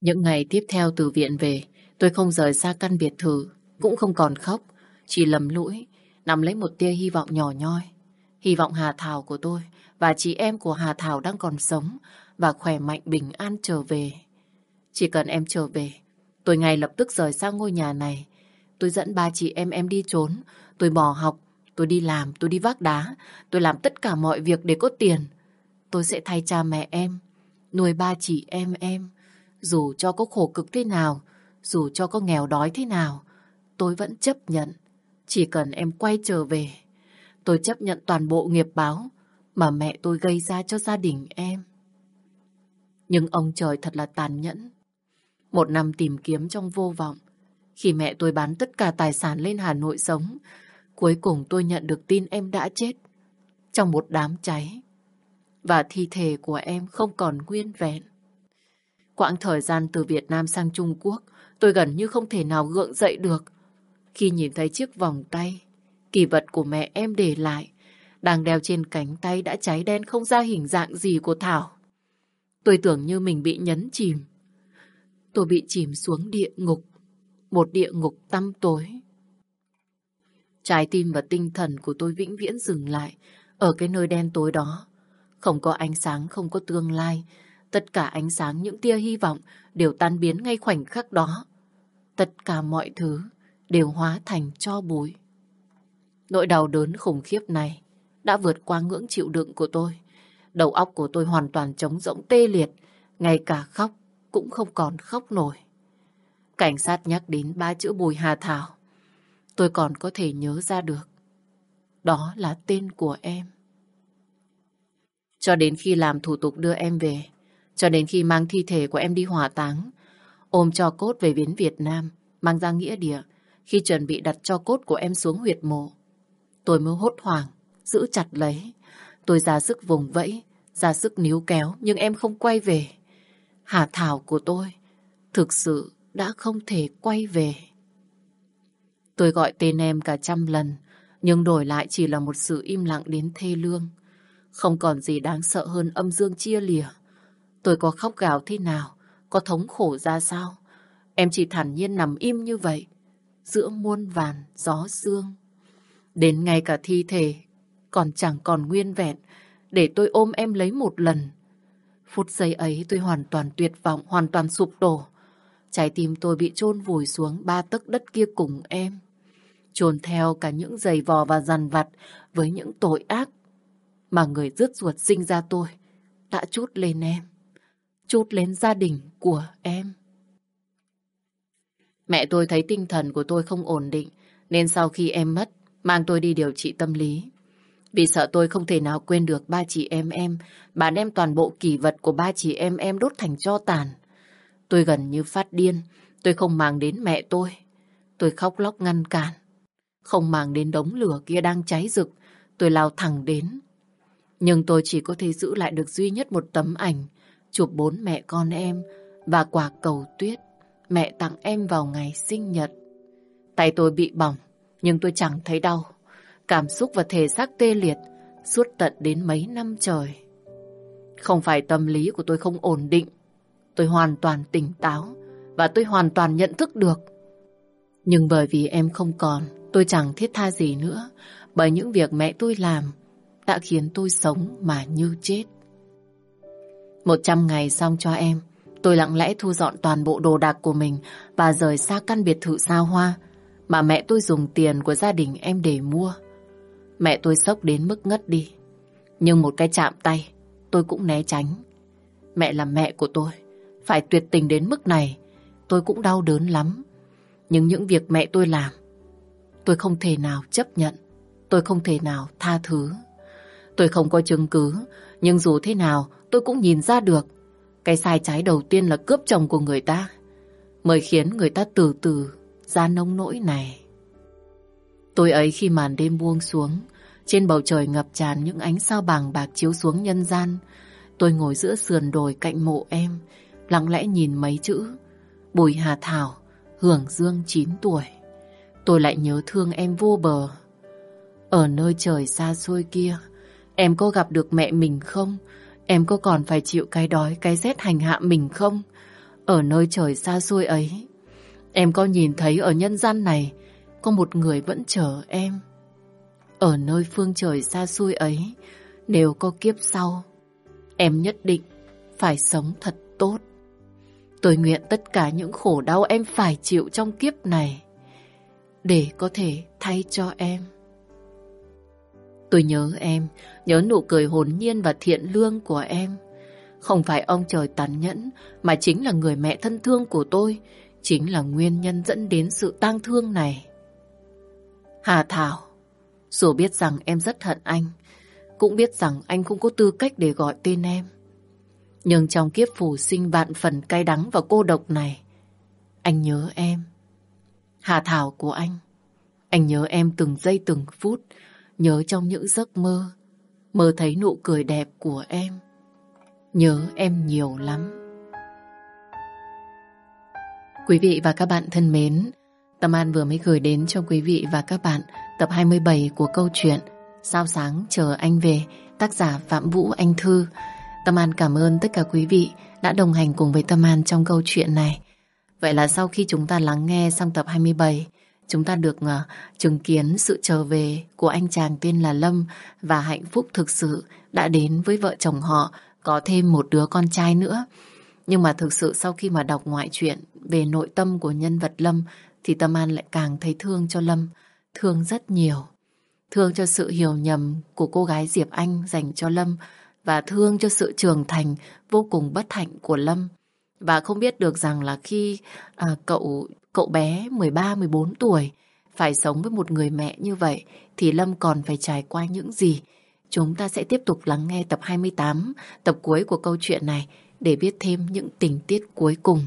Những ngày tiếp theo từ viện về, tôi không rời xa căn biệt thự, cũng không còn khóc, chỉ lầm lũi, nằm lấy một tia hy vọng nhỏ nhoi. Hy vọng Hà Thảo của tôi và chị em của Hà Thảo đang còn sống và khỏe mạnh bình an trở về. Chỉ cần em trở về, tôi ngay lập tức rời xa ngôi nhà này. Tôi dẫn ba chị em em đi trốn, tôi bỏ học, tôi đi làm, tôi đi vác đá, tôi làm tất cả mọi việc để có tiền. Tôi sẽ thay cha mẹ em, nuôi ba chị em em. Dù cho có khổ cực thế nào, dù cho có nghèo đói thế nào, tôi vẫn chấp nhận. Chỉ cần em quay trở về, tôi chấp nhận toàn bộ nghiệp báo mà mẹ tôi gây ra cho gia đình em. Nhưng ông trời thật là tàn nhẫn. Một năm tìm kiếm trong vô vọng, khi mẹ tôi bán tất cả tài sản lên Hà Nội sống, cuối cùng tôi nhận được tin em đã chết trong một đám cháy và thi thể của em không còn nguyên vẹn. Quãng thời gian từ Việt Nam sang Trung Quốc, tôi gần như không thể nào gượng dậy được. Khi nhìn thấy chiếc vòng tay, kỳ vật của mẹ em để lại, đang đeo trên cánh tay đã cháy đen không ra hình dạng gì của Thảo. Tôi tưởng như mình bị nhấn chìm. Tôi bị chìm xuống địa ngục, một địa ngục tăm tối. Trái tim và tinh thần của tôi vĩnh viễn dừng lại ở cái nơi đen tối đó. Không có ánh sáng, không có tương lai. Tất cả ánh sáng, những tia hy vọng đều tan biến ngay khoảnh khắc đó. Tất cả mọi thứ đều hóa thành cho bụi. Nỗi đau đớn khủng khiếp này đã vượt qua ngưỡng chịu đựng của tôi. Đầu óc của tôi hoàn toàn trống rỗng tê liệt, ngay cả khóc cũng không còn khóc nổi. Cảnh sát nhắc đến ba chữ Bùi Hà Thảo. Tôi còn có thể nhớ ra được. Đó là tên của em. Cho đến khi làm thủ tục đưa em về, cho đến khi mang thi thể của em đi hỏa táng, ôm cho cốt về viếng Việt Nam, mang ra nghĩa địa, khi chuẩn bị đặt cho cốt của em xuống huyệt mộ, tôi mới hốt hoảng, giữ chặt lấy. Tôi ra sức vùng vẫy, ra sức níu kéo, nhưng em không quay về. Hà Thảo của tôi thực sự đã không thể quay về. Tôi gọi tên em cả trăm lần, nhưng đổi lại chỉ là một sự im lặng đến thê lương. Không còn gì đáng sợ hơn âm dương chia lìa. Tôi có khóc gào thế nào, có thống khổ ra sao. Em chỉ thản nhiên nằm im như vậy, giữa muôn vàn gió sương. Đến ngay cả thi thể còn chẳng còn nguyên vẹn để tôi ôm em lấy một lần. Phút giây ấy tôi hoàn toàn tuyệt vọng, hoàn toàn sụp đổ. Trái tim tôi bị chôn vùi xuống ba tấc đất kia cùng em. Chôn theo cả những giày vò và dằn vặt với những tội ác mà người rứt ruột sinh ra tôi đã chút lên em. Chút lên gia đình của em. Mẹ tôi thấy tinh thần của tôi không ổn định nên sau khi em mất mang tôi đi điều trị tâm lý. Vì sợ tôi không thể nào quên được ba chị em em, bà đem toàn bộ kỷ vật của ba chị em em đốt thành cho tàn. Tôi gần như phát điên, tôi không mang đến mẹ tôi. Tôi khóc lóc ngăn cản. Không màng đến đống lửa kia đang cháy rực, tôi lao thẳng đến. Nhưng tôi chỉ có thể giữ lại được duy nhất một tấm ảnh chụp bốn mẹ con em và quả cầu tuyết mẹ tặng em vào ngày sinh nhật. Tay tôi bị bỏng, nhưng tôi chẳng thấy đau. Cảm xúc và thể xác tê liệt suốt tận đến mấy năm trời. Không phải tâm lý của tôi không ổn định. Tôi hoàn toàn tỉnh táo và tôi hoàn toàn nhận thức được. Nhưng bởi vì em không còn, tôi chẳng thiết tha gì nữa. Bởi những việc mẹ tôi làm đã khiến tôi sống mà như chết. Một trăm ngày xong cho em, tôi lặng lẽ thu dọn toàn bộ đồ đạc của mình và rời xa căn biệt thự xa hoa mà mẹ tôi dùng tiền của gia đình em để mua. Mẹ tôi sốc đến mức ngất đi. Nhưng một cái chạm tay, tôi cũng né tránh. Mẹ là mẹ của tôi, phải tuyệt tình đến mức này, tôi cũng đau đớn lắm. Nhưng những việc mẹ tôi làm, tôi không thể nào chấp nhận, tôi không thể nào tha thứ. Tôi không có chứng cứ, nhưng dù thế nào tôi cũng nhìn ra được. Cái sai trái đầu tiên là cướp chồng của người ta, mới khiến người ta từ từ ra nông nỗi này. Tôi ấy khi màn đêm buông xuống, trên bầu trời ngập tràn những ánh sao bàng bạc chiếu xuống nhân gian. Tôi ngồi giữa sườn đồi cạnh mộ em, lặng lẽ nhìn mấy chữ. Bùi Hà Thảo, hưởng dương 9 tuổi. Tôi lại nhớ thương em vô bờ. Ở nơi trời xa xôi kia, em có gặp được mẹ mình không? Em có còn phải chịu cái đói, cái rét hành hạ mình không? Ở nơi trời xa xôi ấy, em có nhìn thấy ở nhân gian này có một người vẫn chờ em? Ở nơi phương trời xa xôi ấy, nếu có kiếp sau, em nhất định phải sống thật tốt. Tôi nguyện tất cả những khổ đau em phải chịu trong kiếp này để có thể thay cho em. Tôi nhớ em, nhớ nụ cười hồn nhiên và thiện lương của em. Không phải ông trời tàn nhẫn, mà chính là người mẹ thân thương của tôi, chính là nguyên nhân dẫn đến sự tang thương này. Hà Thảo, dù biết rằng em rất hận anh, cũng biết rằng anh không có tư cách để gọi tên em. Nhưng trong kiếp phù sinh vạn phần cay đắng và cô độc này, anh nhớ em. Hà Thảo của anh, anh nhớ em từng giây từng phút, nhớ trong những giấc mơ, mơ thấy nụ cười đẹp của em. Nhớ em nhiều lắm. Quý vị và các bạn thân mến, Tâm An vừa mới gửi đến cho quý vị và các bạn tập 27 của câu chuyện Sao sáng chờ anh về, tác giả Phạm Vũ Anh Thư. Tâm An cảm ơn tất cả quý vị đã đồng hành cùng với Tâm An trong câu chuyện này. Vậy là sau khi chúng ta lắng nghe xong tập 27, chúng ta được uh, chứng kiến sự trở về của anh chàng tên là Lâm và hạnh phúc thực sự đã đến với vợ chồng họ có thêm một đứa con trai nữa. Nhưng mà thực sự sau khi mà đọc ngoại truyện về nội tâm của nhân vật Lâm thì Tâm An lại càng thấy thương cho Lâm, thương rất nhiều. Thương cho sự hiểu nhầm của cô gái Diệp Anh dành cho Lâm và thương cho sự trưởng thành vô cùng bất hạnh của Lâm. Và không biết được rằng là khi à, cậu cậu bé 13-14 tuổi phải sống với một người mẹ như vậy thì Lâm còn phải trải qua những gì. Chúng ta sẽ tiếp tục lắng nghe tập 28, tập cuối của câu chuyện này để biết thêm những tình tiết cuối cùng.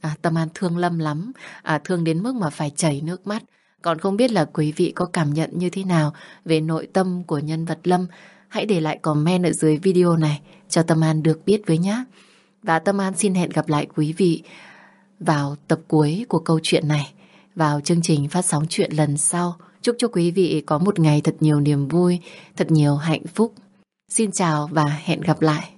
À, Tâm An thương Lâm lắm, à, thương đến mức mà phải chảy nước mắt. Còn không biết là quý vị có cảm nhận như thế nào về nội tâm của nhân vật Lâm. Hãy để lại comment ở dưới video này cho Tâm An được biết với nhé. Và Tâm An xin hẹn gặp lại quý vị vào tập cuối của câu chuyện này, vào chương trình phát sóng chuyện lần sau. Chúc cho quý vị có một ngày thật nhiều niềm vui, thật nhiều hạnh phúc. Xin chào và hẹn gặp lại.